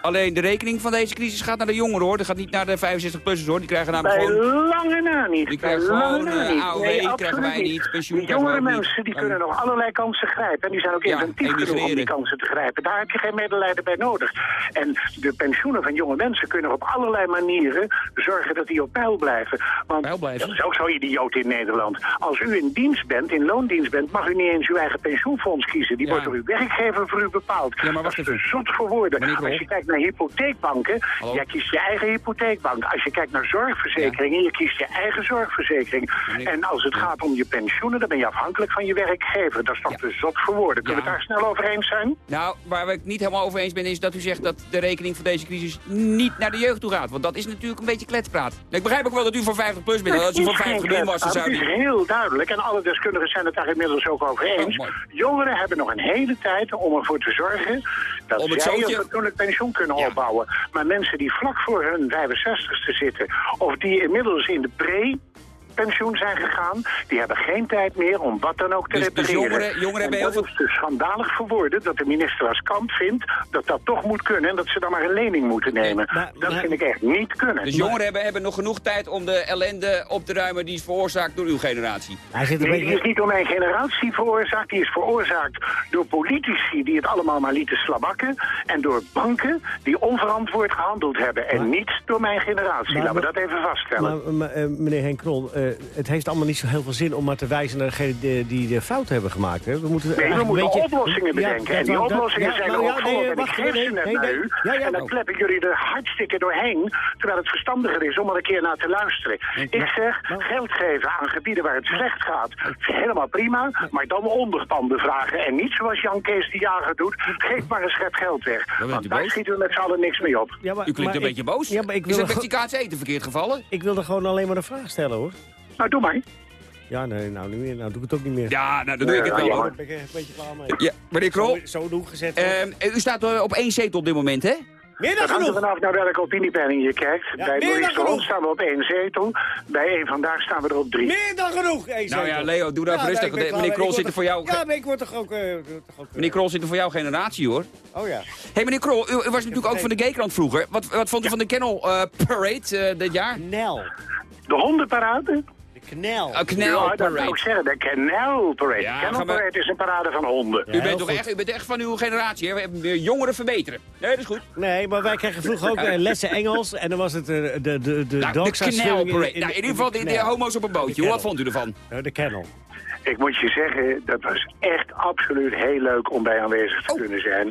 Alleen de rekening van deze crisis gaat naar de jongeren hoor. Dat gaat niet naar de 65-plussers hoor. Die krijgen namelijk Bij gewoon... lange na niet. Die krijgen gewoon, na eh, niet. AOW Nee, krijgen absoluut wij niet, pensioen Die krijgen wij jongere mensen die En- kunnen nog allerlei kansen grijpen. En die zijn ook Ja, inventief genoeg om die kansen te grijpen. Daar heb je geen medelijden bij nodig. En de pensioenen van jonge mensen kunnen op allerlei manieren zorgen dat die op peil blijven. Want Peil blijven? dat is ook zo idioot in Nederland. Als u in dienst bent, in loondienst bent, mag u niet eens uw eigen pensioenfonds kiezen. Die Ja. wordt door uw werkgever voor u bepaald. Ja, maar wacht dat is even. zot voor woorden. Als je kijkt naar hypotheekbanken, Hallo? jij kiest je eigen hypotheekbank. Als je kijkt naar zorgverzekeringen, je kiest je eigen zorgverzekering. Meneer- En als het gaat om je pensioenen, dan ben je afhankelijk van je werkgever. Dat is toch te zot voor woorden. Kunnen we daar snel over eens zijn? Nou, waar we het niet helemaal over eens ben is dat u zegt dat de rekening van deze crisis niet naar de jeugd toe gaat. Want dat is natuurlijk een beetje kletspraat. Ik begrijp ook wel dat u voor 50 plus bent. en Als u voor 50 min was, dan zou Het is heel duidelijk en alle deskundigen zijn het daar inmiddels ook over eens. Oh, mooi. Jongeren hebben nog een hele tijd om ervoor te zorgen dat Om het zij een fatsoenlijk pensioen kunnen Ja. opbouwen. Maar mensen die vlak voor hun 65ste zitten of die inmiddels in de pre pensioen zijn gegaan, die hebben geen tijd meer om wat dan ook te Dus- dus repareren. jongeren- jongeren hebben En heel dat is dus schandalig voor woorden dat de minister als kant vindt dat dat toch moet kunnen en dat ze dan maar een lening moeten nemen. maar- dat maar- vind ik echt niet kunnen. Dus jongeren hebben, hebben nog genoeg tijd om de ellende op te ruimen die is veroorzaakt door uw generatie. Hij zit een Nee, die is beetje... niet door mijn generatie veroorzaakt. Die is veroorzaakt door politici die het allemaal maar lieten slabakken. En door banken die onverantwoord gehandeld hebben. En niet door mijn generatie. Laten we dat even vaststellen. Maar, maar, eh, meneer Henk Krol, eh, het heeft allemaal niet zo heel veel zin om maar te wijzen naar degene die, die de fout hebben gemaakt. Hè? We moeten, Nee, we moeten een beetje- oplossingen bedenken. en die dat- oplossingen ja, zijn nou er ja, ook voor. En ik geef nee, ze net nee, naar nee. u. Ja, ja, en dan oh. klep ik jullie er hartstikke doorheen. Terwijl het verstandiger is om er een keer naar te luisteren. Ik zeg, nou- geld geven aan gebieden waar het slecht gaat. Helemaal prima. Maar dan onderpanden vragen. En niet zoals Jan Kees de Jager doet. Geef maar een schep geld weg. Want daar schieten we met z'n allen niks mee op. Ja, maar- U klinkt maar een ik- beetje boos. Ja, maar ik is het Mexicaans eten verkeerd gevallen? ik wilde gewoon alleen maar een vraag stellen, hoor. Nou, doe maar. Ja, nee, nou, niet meer. nou doe ik het ook niet meer. Ja, nou, dan doe ik het wel. Daar ben ik een beetje klaar mee. Ja, meneer Krol, Zo, zo doen gezet. ehm, u staat eh, op één zetel op dit moment, hè? meer dan Dat genoeg! vanaf naar welke opiniepeiling je kijkt. Ja, Bij genoeg. staan we op één zetel. Bij één vandaag staan we er op drie. Meer dan genoeg! Hey, Nou ja. Leo, doe nee, rustig. Meneer. Krol zit er voor jou... Ja, maar ik word toch ook... eh, toch ook eh, Meneer Krol zit er voor jouw generatie, hoor. Oh ja. hey, meneer Krol, u, u was natuurlijk ook van de Gaykrant vroeger. Wat, wat vond u van de Kennel eh, Parade eh, dit jaar? Knel. De hondenparade? De knel. Uh, Knel ja, dat zou ik Parade. zeggen. De Canal Parade. Ja, de we- Parade is een parade van honden. Ja, U bent, toch echt, u bent echt van uw generatie, hè? We hebben weer jongeren verbeteren. Nee, dat is goed. Nee, maar wij kregen vroeger ook eh, lessen Engels. En dan was het eh, de, de, de, de Nou, de are Canal swimming Parade. in- nou, in ieder geval de de, de homo's op een bootje. De Hoe, wat vond u ervan? De kennel. Ik moet je zeggen, dat was echt absoluut heel leuk om bij aanwezig te Oh. kunnen zijn.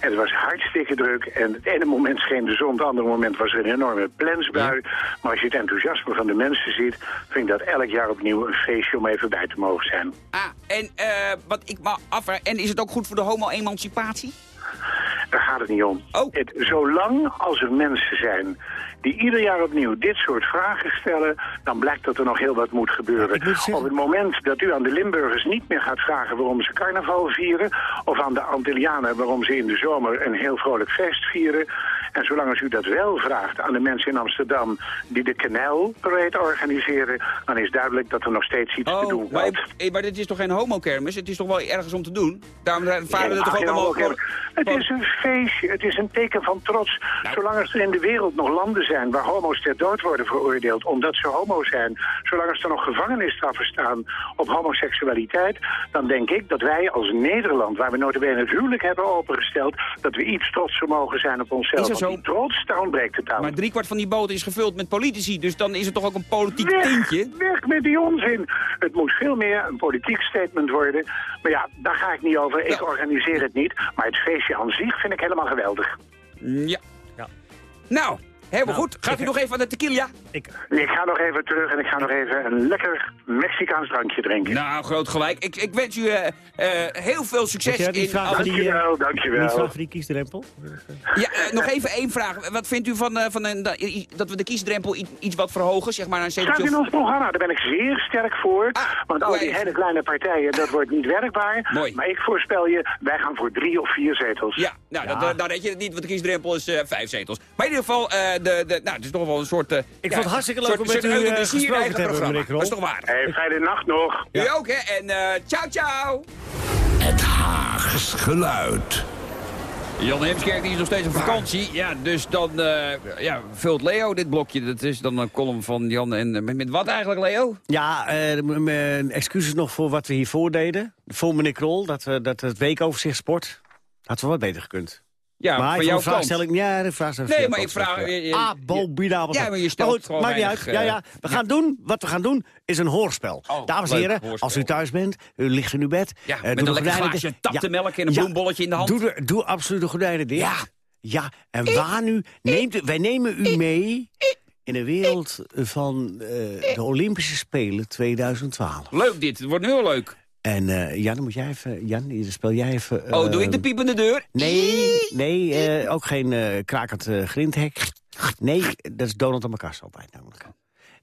En het was hartstikke druk. En het ene moment scheen de zon, het andere moment was er een enorme plensbui. Maar als je het enthousiasme van de mensen ziet, vind ik dat elk jaar opnieuw een feestje om even bij te mogen zijn. Ah, en eh, wat ik me afvraag, en is het ook goed voor de homo-emancipatie? Daar gaat het niet om. Oh. Het, zolang als er mensen zijn die ieder jaar opnieuw dit soort vragen stellen... dan blijkt dat er nog heel wat moet gebeuren. zeggen- Op het moment dat u aan de Limburgers niet meer gaat vragen waarom ze carnaval vieren... of aan de Antillianen waarom ze in de zomer een heel vrolijk feest vieren... en zolang als u dat wel vraagt aan de mensen in Amsterdam... die de Canal Parade organiseren... dan is duidelijk dat er nog steeds iets te doen Oh, maar, valt. eh, maar dit is toch geen homokermis? Het is toch wel ergens om te doen? Daarom varen er Ja, toch ook allemaal... Het is een feestje, het is een teken van trots. Nou. Zolang er in de wereld nog landen zijn waar homo's ter dood worden veroordeeld omdat ze homo zijn, zolang er nog gevangenisstraffen staan op homoseksualiteit, dan denk ik dat wij als Nederland, waar we notabene het huwelijk hebben opengesteld, dat we iets trotser mogen zijn op onszelf. Zo? die trots, daar ontbreekt het aan. Maar driekwart van die boot is gevuld met politici, dus dan is het toch ook een politiek Weg, tintje? weg met die onzin. Het moet veel meer een politiek statement worden. Maar ja, daar ga ik niet over. Ik Ja. organiseer het niet. Maar het feestje aan zich vind ik helemaal geweldig. Ja. Ja. Nou, helemaal Nou, goed. Gaat u nog even aan de tequila? Ik, Ik ga nog even terug en ik ga nog even een lekker Mexicaans drankje drinken. Nou, groot gelijk. Ik, ik wens u eh, eh, heel veel succes in vraag alle... die- Dankjewel, niet dankjewel. vraag voor die kiesdrempel? Ja, eh, nog even één vraag. Wat vindt u van, eh, van een, dat- we de kiesdrempel iets wat verhogen? Zeg maar naar een Staat in ons programma, daar ben ik zeer sterk voor. Ah, want al die hele kleine partijen, dat wordt niet werkbaar. Mooi. Maar ik voorspel je, wij gaan voor drie of vier zetels. Ja, nou, Ja. Dat, dan weet je het niet, want de kiesdrempel is eh, vijf zetels. Maar in ieder geval, eh, de, de, nou, het is toch wel een soort... eh, Ik ja, vond het hartstikke leuk om met u, eh, in gesproken te hebben, programma. meneer Krol. Dat is toch waar? Hey, fijne nacht nog. U ook, hè? En eh ciao, ciao! Het Haags geluid. Jan Heemskerk die is nog steeds op vakantie. Ja, dus dan eh, ja, vult Leo dit blokje. Dat is dan een column van Jan. En eh, met, met wat eigenlijk, Leo? Ja, eh, m- excuses nog voor wat we hiervoor deden. Voor meneer Krol, dat, we dat het weekoverzicht sport. Had wel wat beter gekund. Ja, maar ik jouw de kant. vraagstelling... Ja, de vraagstelling... Nee, van maar jouw ik vraag- eh, je- Abominabel. Ja, maar je stelt goed, gewoon maakt niet uit. Ja, eh, ja. We gaan doen, wat we gaan doen, is een hoorspel. Oh, Dames en heren, hoorspel. als u thuis bent, u ligt in uw bed... Ja, eh, met een de lekker glaasje dicht. tapte melk en een bloembolletje in de hand. Doe, de- doe absoluut de gordijnen dicht. Ja. Ja, en waar nu? Neemt wij nemen u mee in de wereld van eh, de Olympische Spelen 2012. Leuk dit, het wordt nu al leuk. En eh, Jan, dan moet jij even... Jan, speel jij even... Oh, doe eh, ik de piepende deur? Nee, nee, eh, ook geen eh krakend eh, grindhek. Nee, dat is Donald en Macas altijd namelijk.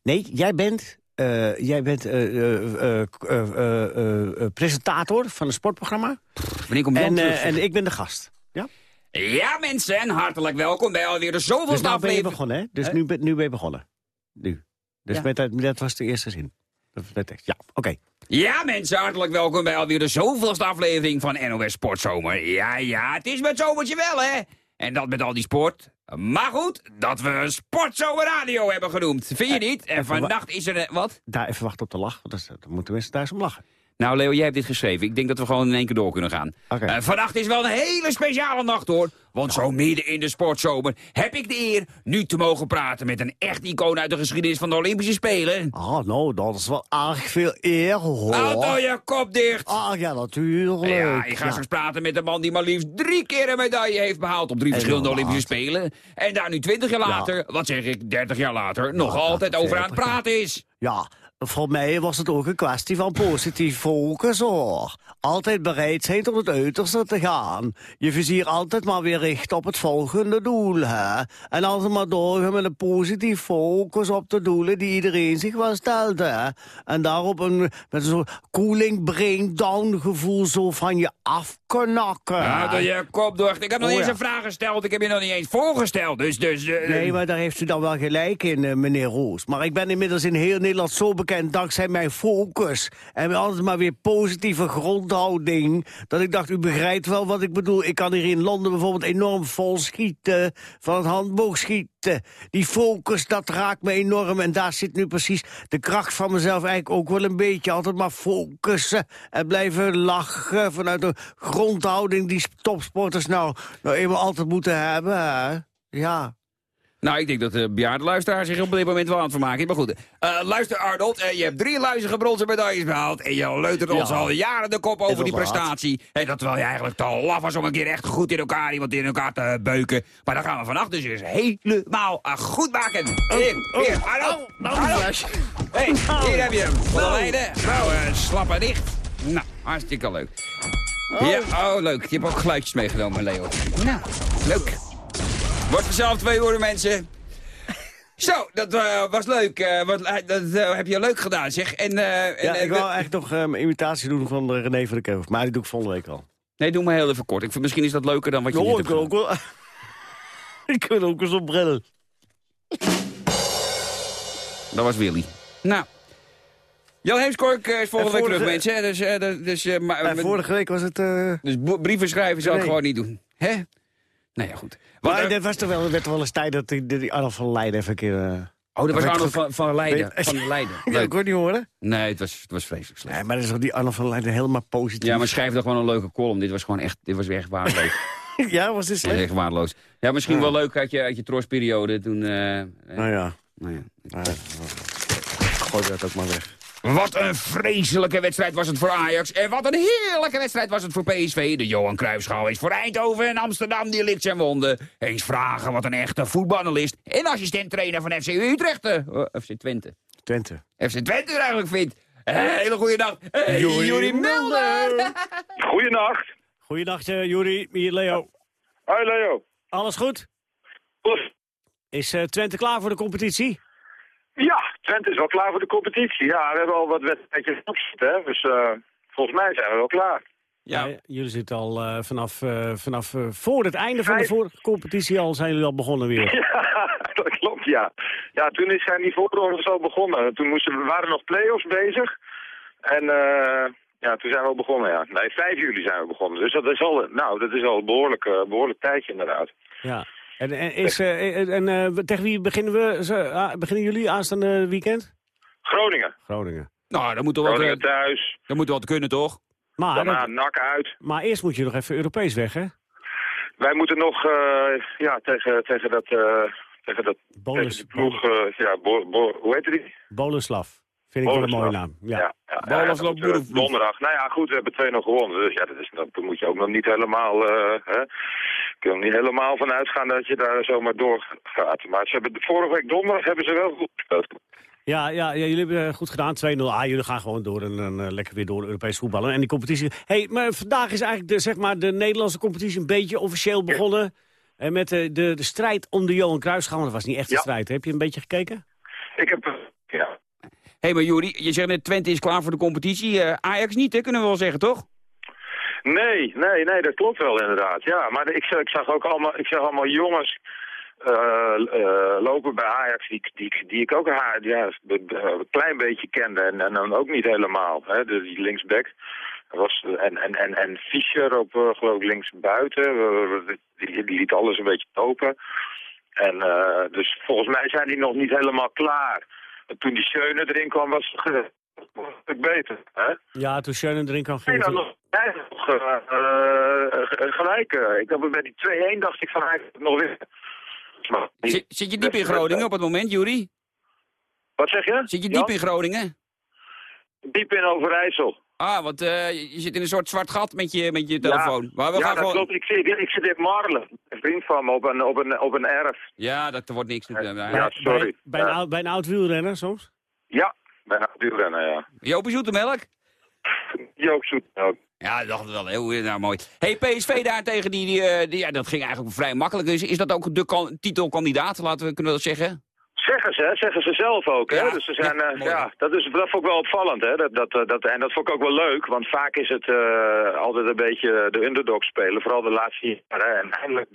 Nee, jij bent, eh, jij bent eh, eh, eh, eh, eh, eh, presentator van een sportprogramma. Wanneer komt Jan En, eh, en ik ben de gast. Ja? Ja, mensen, en hartelijk welkom bij alweer de Dus zoveelste nou ben je aflevering. begonnen, hè? Dus nu, ben- nu ben je begonnen. Nu. Dus Ja. met, dat- dat was de eerste zin. Dat. Ja, oké. Ja, mensen, hartelijk welkom bij alweer de zoveelste aflevering van NOS Sportzomer. Ja, ja, het is met zomertje wel, hè? En dat met al die sport. Maar goed, dat we een Sportzomer Radio hebben genoemd. Vind je niet? En vannacht is er... Wat? Daar even wachten op de lach, want daar moeten mensen thuis om lachen. Nou, Leo, jij hebt dit geschreven. Ik denk dat we gewoon in één keer door kunnen gaan. Eh, vannacht is wel een hele speciale nacht, hoor. Want zo midden in de sportzomer heb ik de eer nu te mogen praten... met een echt icoon uit de geschiedenis van de Olympische Spelen. Ah, nou, dat is wel erg veel eer, hoor. Houd je kop dicht! Ah, ja, natuurlijk. Ja, ik ga Ja. straks praten met de man die maar liefst drie keer een medaille heeft behaald op drie verschillende. Olympische Spelen. En daar nu twintig jaar later, wat zeg ik, dertig jaar later, nog altijd over aan het 40 jaar. praten is. Ja, voor mij was het ook een kwestie van positief focus, hoor. Altijd bereid zijn tot het uiterste te gaan. Je vizier altijd maar weer richt op het volgende doel, hè. En altijd maar doorgaan met een positief focus op de doelen die iedereen zich wel stelt, hè. En daarop een, met soort cooling brain-down gevoel zo van je afknakken. Ja, dat je kop dicht. Ik heb nog Oh, niet eens ja. een vraag gesteld, ik heb je nog niet eens voorgesteld. Dus, dus... eh, Nee, maar daar heeft u dan wel gelijk in, eh, meneer Roos. Maar ik ben inmiddels in heel Nederland zo bekend dankzij mijn focus. En altijd maar weer positieve grondhouding. Dat ik dacht, u begrijpt wel wat ik bedoel. Ik kan hier in Londen bijvoorbeeld enorm vol schieten. Van het handboogschieten. Die focus, dat raakt me enorm. En daar zit nu precies de kracht van mezelf eigenlijk ook wel een beetje. Altijd maar focussen en blijven lachen. Vanuit de grondhouding die topsporters nou, nou eenmaal altijd moeten hebben. Ja. Nou, ik denk dat de bejaarde luisteraar zich op dit moment wel aan het vermaken is. Maar goed, eh, luister Arnold, eh, je hebt drie luizige bronzen medailles behaald... en je leutert ons Ja. al jaren de kop over die prestatie. En dat terwijl je eigenlijk te laf was om een keer echt goed in elkaar... iemand in elkaar te beuken. Maar dan gaan we vannacht dus eens helemaal eh, goed maken. Hier, hier, Arnold. Arnold. Hey, hier heb je hem. Van de lijden. Nou, eh, slappen dicht. Nou, hartstikke leuk. Ja, oh leuk. Je hebt ook geluidjes meegenomen, Leo. Nou, leuk. Wordt vanzelf twee uur, mensen. Zo, dat eh, was leuk. eh, wat, eh, dat heb je leuk gedaan, zeg. En, en, Ja, ik wil echt nog mijn imitatie doen van René van der. Maar die doe ik volgende week al. Nee, doe maar heel even kort. Ik vind, misschien is dat leuker dan wat je Oh, ik wil ook wel... ik wil ook eens op brillen. gedaan. Dat was Willy. Nou. Jan Heemskork is volgende En week terug, mensen. Dus, dus, maar, vorige week was het... dus brieven schrijven zou ik gewoon niet doen. Hè? Nou ja, goed. Maar was toch wel, werd toch wel eens tijd dat die, die Arnold van Leiden even een keer... eh, oh, dat was Arnold van, van Leiden. Weet- Van Leiden. Ja, ik hoor niet horen. Nee, het was, het was vreselijk slecht. Nee, maar dat is toch die Arnold van Leiden helemaal positief. Ja, maar schrijf dan gewoon een leuke column. Dit was gewoon echt, dit was echt waardeloos. ja, was dit slecht? echt waardeloos. Ja, misschien wel leuk uit je, uit je trosperiode toen... eh, Nou ja. nou ja. Nou, gooi dat ook maar weg. Wat een vreselijke wedstrijd was het voor Ajax. En wat een heerlijke wedstrijd was het voor PSV. De Johan Cruijffschaal is voor Eindhoven en Amsterdam die likt zijn wonden. Eens vragen wat een echte voetbalanalist en assistent-trainer van FC Utrecht, eh, oh, FC Twente. Twente. FC Twente er eigenlijk vindt. Eh, hele goede dag. Hey, Joeri Joeri Mulder. Goeienacht. Goeiedag, uh, Juri. Hier, Leo. Hoi Leo. Alles goed? Goed. Is eh, Twente klaar voor de competitie? Ja, Twente is wel klaar voor de competitie. Ja, we hebben al wat wedstrijdjes hè. Dus eh, volgens mij zijn we wel klaar. Ja. Jullie zitten al eh, vanaf, eh, vanaf eh, voor het einde van de vorige competitie al zijn jullie al begonnen weer. Ja, dat klopt, ja. Ja, toen is zijn die voorrondes al begonnen. Toen moesten, we waren nog play-offs bezig. En eh, ja, toen zijn we al begonnen, ja. Nee, 5 juli zijn we begonnen. Dus dat is al, nou, dat is al een behoorlijk, eh, behoorlijk tijdje inderdaad. Ja. En, en, is, eh, en, en eh, tegen wie beginnen we? Ah, beginnen jullie aanstaande weekend? Groningen. Groningen. Nou, dan moet er wat, Groningen eh, thuis. dan moet er wat kunnen, toch? Maar, Daarna dat- nak uit. maar eerst moet je nog even Europees weg, hè? Wij moeten nog eh, ja, tegen, tegen dat... eh, tegen dat Bolus, tegen die ploeg, eh, ja, Bo, Bo- hoe heet die? Boleslav. Vind ik wel een mooie naam. Ja. Ja, ja, ja, dat moeten we donderdag. Nou ja, goed, we hebben 2-0 gewonnen. Dus ja, dat is, dan moet je ook nog niet helemaal... eh, hè. Ik kan er niet helemaal van uitgaan dat je daar zomaar doorgaat. Maar ze hebben, vorige week donderdag hebben ze wel goed gespeeld. Ja, ja, ja, jullie hebben eh, goed gedaan. 2-0. Ah, jullie gaan gewoon door en dan eh, lekker weer door Europees voetballen. En die competitie... hey, maar vandaag is eigenlijk de, zeg maar, de Nederlandse competitie een beetje officieel begonnen. En met de, de, de strijd om de Johan Cruijffschaal. Dat was niet echt een Ja. strijd. Heb je een beetje gekeken? Ik heb... Ja. Hé, hey, maar Juri, je zegt net Twente is klaar voor de competitie. Eh, Ajax niet, hè, kunnen we wel zeggen, toch? Nee, nee, nee, dat klopt wel inderdaad. Ja, maar ik, ik zag ook allemaal, ik zag allemaal jongens eh, eh, lopen bij Ajax die, die, die ik ook ja, een klein beetje kende en, en dan ook niet helemaal. Hè, de, die linksback. Was, en, en, en, en Fischer op, eh, geloof ik, linksbuiten. Die, die liet alles een beetje open. En dus volgens mij zijn die nog niet helemaal klaar. En toen die Schöne erin kwam, was het ge- een stuk beter. Hè? Ja, toen Schöne erin kan ging nog, eh, gelijk. eh. Ik dacht bij die 2-1 dacht ik van het nog weer. Zit, zit je diep in Groningen op het moment, Juri? Wat zeg je? Zit je diep in Groningen? Diep in Overijssel. Ah, want eh, je zit in een soort zwart gat met je, met je telefoon. Ja, Maar we ja gaan dat gewoon... klopt. Ik zit, ik zit in Marlen. Een vriend van me op een, op een, op een erf. Ja, dat wordt niks. Ja. Ja, sorry. Bij, bij, een bij een oud wielrenner soms? Ja, bijna duurrennen, ja. Jopie Zoetemelk? Joop Zoet ook. Ja, dat dacht ik wel. Heel nou, mooi. hey, PSV daartegen, die, die, eh, die, ja, dat ging eigenlijk vrij makkelijk. Is, is dat ook de kan- titelkandidaat, laten we, kunnen we dat zeggen? Zeggen ze, zeggen ze zelf ook. Hè? Ja, dus ze zijn, ja, eh, ja, dat, is, dat vond ik wel opvallend. Hè? Dat, dat, eh, dat, en dat vond ik ook wel leuk, want vaak is het altijd een beetje de underdog spelen. Vooral de laatste jaren. En eindelijk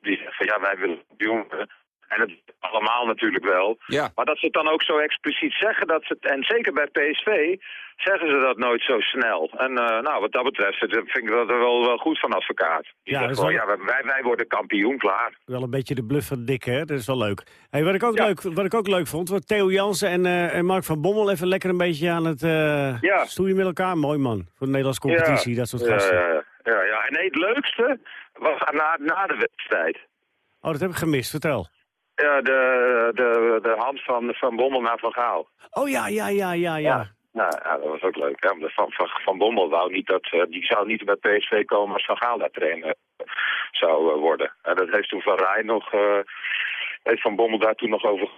die zeggen van ja, wij willen worden. En dat allemaal natuurlijk wel. Ja. Maar dat ze het dan ook zo expliciet zeggen, dat ze het, en zeker bij PSV zeggen ze dat nooit zo snel. En eh, nou, wat dat betreft vind ik dat wel, wel goed van advocaat. Die Ja, dat wel- ja, wij, wij worden kampioen, klaar. Wel een beetje de bluff van Dick, hè? Dat is wel leuk. Hey, wat, ik ook Ja. leuk wat ik ook leuk vond, was Theo Jansen en, eh, en Mark van Bommel even lekker een beetje aan het eh Ja. stoeien met elkaar. Mooi man, voor de Nederlandse competitie, dat soort ja, gasten. Ja, ja, ja, ja. En nee, het leukste was na, na de wedstrijd. Oh, dat heb ik gemist, vertel. Ja, de, de, de hand van Van Bommel naar Van Gaal. Oh ja, ja, ja, ja, ja. Nou, ja, dat was ook leuk. Hè? Van, van, van Bommel wou niet dat, eh, die zou niet bij PSV komen als Van Gaal daar trainer eh, zou eh, worden. En dat heeft toen Van Rij nog, eh, heeft Van Bommel daar toen nog over.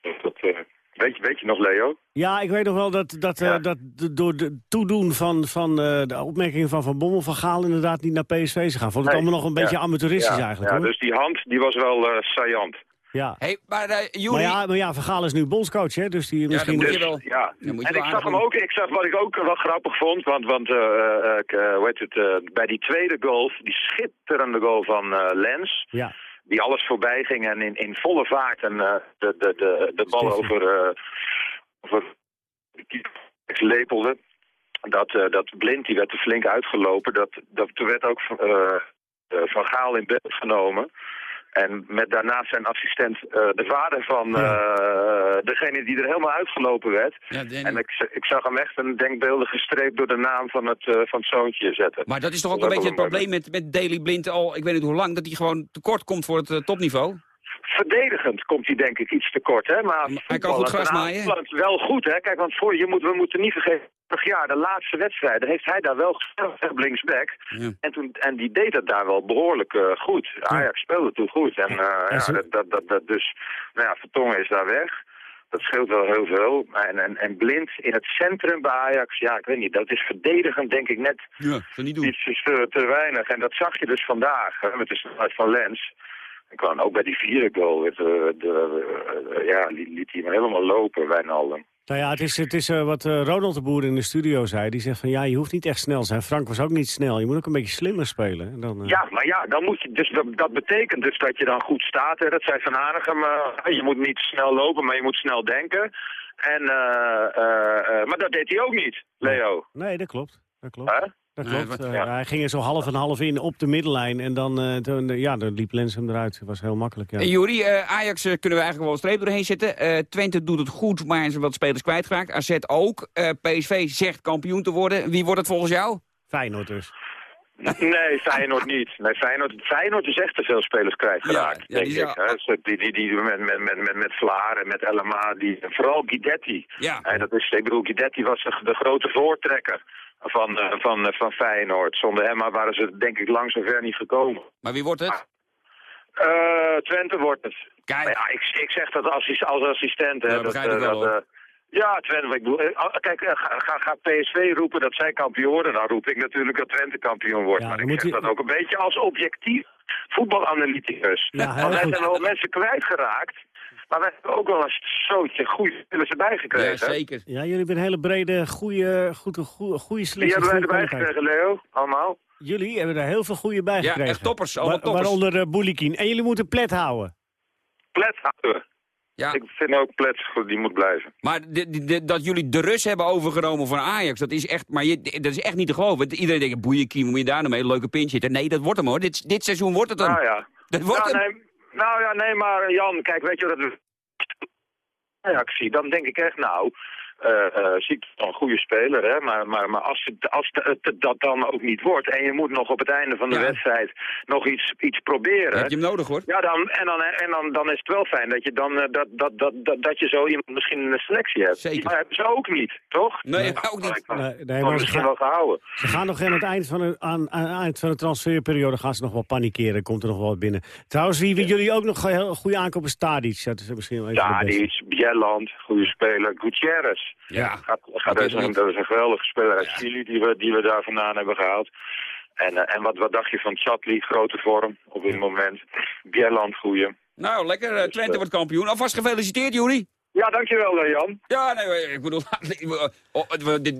Dat, eh, weet, je, weet je nog, Leo? Ja, ik weet nog wel dat, dat, eh, Ja. dat door de toedoen van, van eh, de opmerkingen van Van Bommel van Gaal inderdaad niet naar PSV is gaan. Vond ik Nee. allemaal nog een beetje Ja. amateuristisch ja, eigenlijk ja, hoor. dus die hand die was wel eh saillant. Ja. hey, maar uh, Juri... Maar ja, maar ja, Van Gaal is nu bondscoach, hè? Dus die misschien... moet je Dus, wel. Ja. Moet je En wel ik zag hem ook, ik zag wat ik ook wel grappig vond, want, want eh, eh, ik, eh, hoe heet het, eh, bij die tweede goal, die schitterende goal van eh, Lens, Ja. Die alles voorbij ging en in, in volle vaart en eh, de, de, de, de bal over, eh over lepelde. Dat, eh, dat blind, die werd er flink uitgelopen. Dat, dat, toen werd ook Van Gaal in beeld genomen. En met daarnaast zijn assistent eh, de vader van eh, degene die er helemaal uitgelopen werd. Ja, Danny. En ik, ik zag hem echt een denkbeeldige streep door de naam van het, eh, van het zoontje zetten. Maar dat is toch ook Dat een beetje het probleem met, met Daily Blind al, ik weet niet hoe lang, dat hij gewoon tekort komt voor het topniveau? Verdedigend komt hij denk ik iets te kort, hè? Maar hij kan goed gras maaien. wel goed, hè? Kijk, want voor, je moet, we moeten niet vergeten, jaar, de laatste wedstrijden, heeft hij daar wel gespeeld, op linksback. Ja. En, toen, en die deed het daar wel behoorlijk eh, goed. Ajax speelde toen goed. En eh, ja, ze- dat, dat, dat, dat dus, nou ja, Vertongen is daar weg. Dat scheelt wel heel veel. En, en, en Blind in het centrum bij Ajax, ja, ik weet niet, dat is verdedigend denk ik net Ja, niet doen. iets te, te weinig. En dat zag je dus vandaag, hè, met de snelheid van Lens. En kwam ook bij die vierde goal, het, eh, de, eh, ja, liet, liet hij hem helemaal lopen, Wijnaldum. Nou ja, het is, het is eh, wat eh, Ronald de Boer in de studio zei. Die zegt van ja, je hoeft niet echt snel te zijn. Frank was ook niet snel. Je moet ook een beetje slimmer spelen. En dan, eh, Ja, maar ja, dan moet je, dus dat, dat betekent dus dat je dan goed staat. Hè. Dat zei Van Hanegem, je moet niet snel lopen, maar je moet snel denken. En, maar dat deed hij ook niet, Leo. Nee, dat klopt. Dat klopt. Hè? Dat klopt. Eh, ja. Hij ging er zo half en half in op de middenlijn. En dan, eh, toen, eh, ja, dan liep Lens hem eruit. Dat was heel makkelijk. Ja. Eh, Ajax kunnen we eigenlijk wel een streep doorheen zetten. Eh, Twente doet het goed, maar is wat spelers kwijtgeraakt. AZ ook. Eh, PSV zegt kampioen te worden. Wie wordt het volgens jou? Feyenoord dus. Nee, Feyenoord niet. Nee, Feyenoord, Feyenoord is echt te veel spelers kwijtgeraakt, Ja, ja, denk ik. hè. Ze- Die, die, die, met, met, met, met, met Vlaar en met LMA, die, vooral Guidetti. Ja. En dat is, ik bedoel, Guidetti was de, de grote voortrekker. Van, eh, van, eh, van Feyenoord. Zonder hem waren ze denk ik lang zo ver niet gekomen. Maar wie wordt het? Eh, Twente wordt het. Kijk. Ja, ik, ik zeg dat als, als assistent. Hè, Ja, dat, wel, ja, Twente. Ik bedoel, ah, kijk, ga, ga, PSV roepen dat zij kampioen worden. Dan roep ik natuurlijk dat Twente kampioen wordt. Ja, maar ik moet zeg je- dat ook een beetje als objectief voetbalanalyticus. Ja, Want wij zijn wel mensen kwijtgeraakt. Maar wij hebben ook wel een zootje goede spelers erbij Ja, gekregen. zeker. Ja, jullie hebben een hele brede, goede, goede, goede, goede Die selectie. hebben wij erbij gekregen, Leo. Allemaal. Jullie hebben er heel veel goede bij Ja, gekregen. echt toppers, allemaal Wa- toppers. Waaronder uh, Boulikin. En jullie moeten plet houden. Plet houden. Ja. Ik vind ook Plet, goed, die moet blijven. Maar de- de- de- dat jullie de Rus hebben overgenomen van Ajax, dat is echt, maar je, dat is echt niet te geloven. Iedereen denkt, boeien, moet je daar nou mee? Leuke pintje. zitten. Nee, dat wordt hem hoor. Dit, dit seizoen wordt het hem. Nou ja. Dat wordt nou, hem. nee, nou ja, nee, maar Jan, kijk, weet je wat het zie, dan denk ik echt, nou, eh eh zie ik een goede speler, hè, maar, maar, maar als, het, als het dat dan ook niet wordt en je moet nog op het einde van de Ja. wedstrijd nog iets, iets proberen, Heb je hem nodig hoor. ja, dan, en, dan, en dan, dan is het wel fijn dat je, dan, eh, dat, dat, dat, dat, dat je zo iemand misschien in de selectie hebt. Zeker. Maar hebben ze ook niet, toch? Nee, ook niet. Nee, nee, maar ze misschien gaan, wel gehouden. ze gaan nog aan het eind van de, aan, aan het eind van de transferperiode gaan ze nog wel panikeren. Komt er nog wel wat binnen. Trouwens, wie wie jullie ook nog heel goede aankopen is Tadic. Dat is misschien wel even Ja, is Bjelland, goede speler. Gutierrez. Ja. Gaat, gaat, Dat is een, dat is een geweldige speler uit Chili die we, die we daar vandaan hebben gehaald. En, eh, en wat, wat dacht je van Chatli, grote vorm op dit moment. Bjelland, goeie. Nou, lekker. eh, Twente eh, wordt kampioen. Alvast gefeliciteerd, Juri. Ja, dankjewel Jan. Ja, nee, ik bedoel, oh,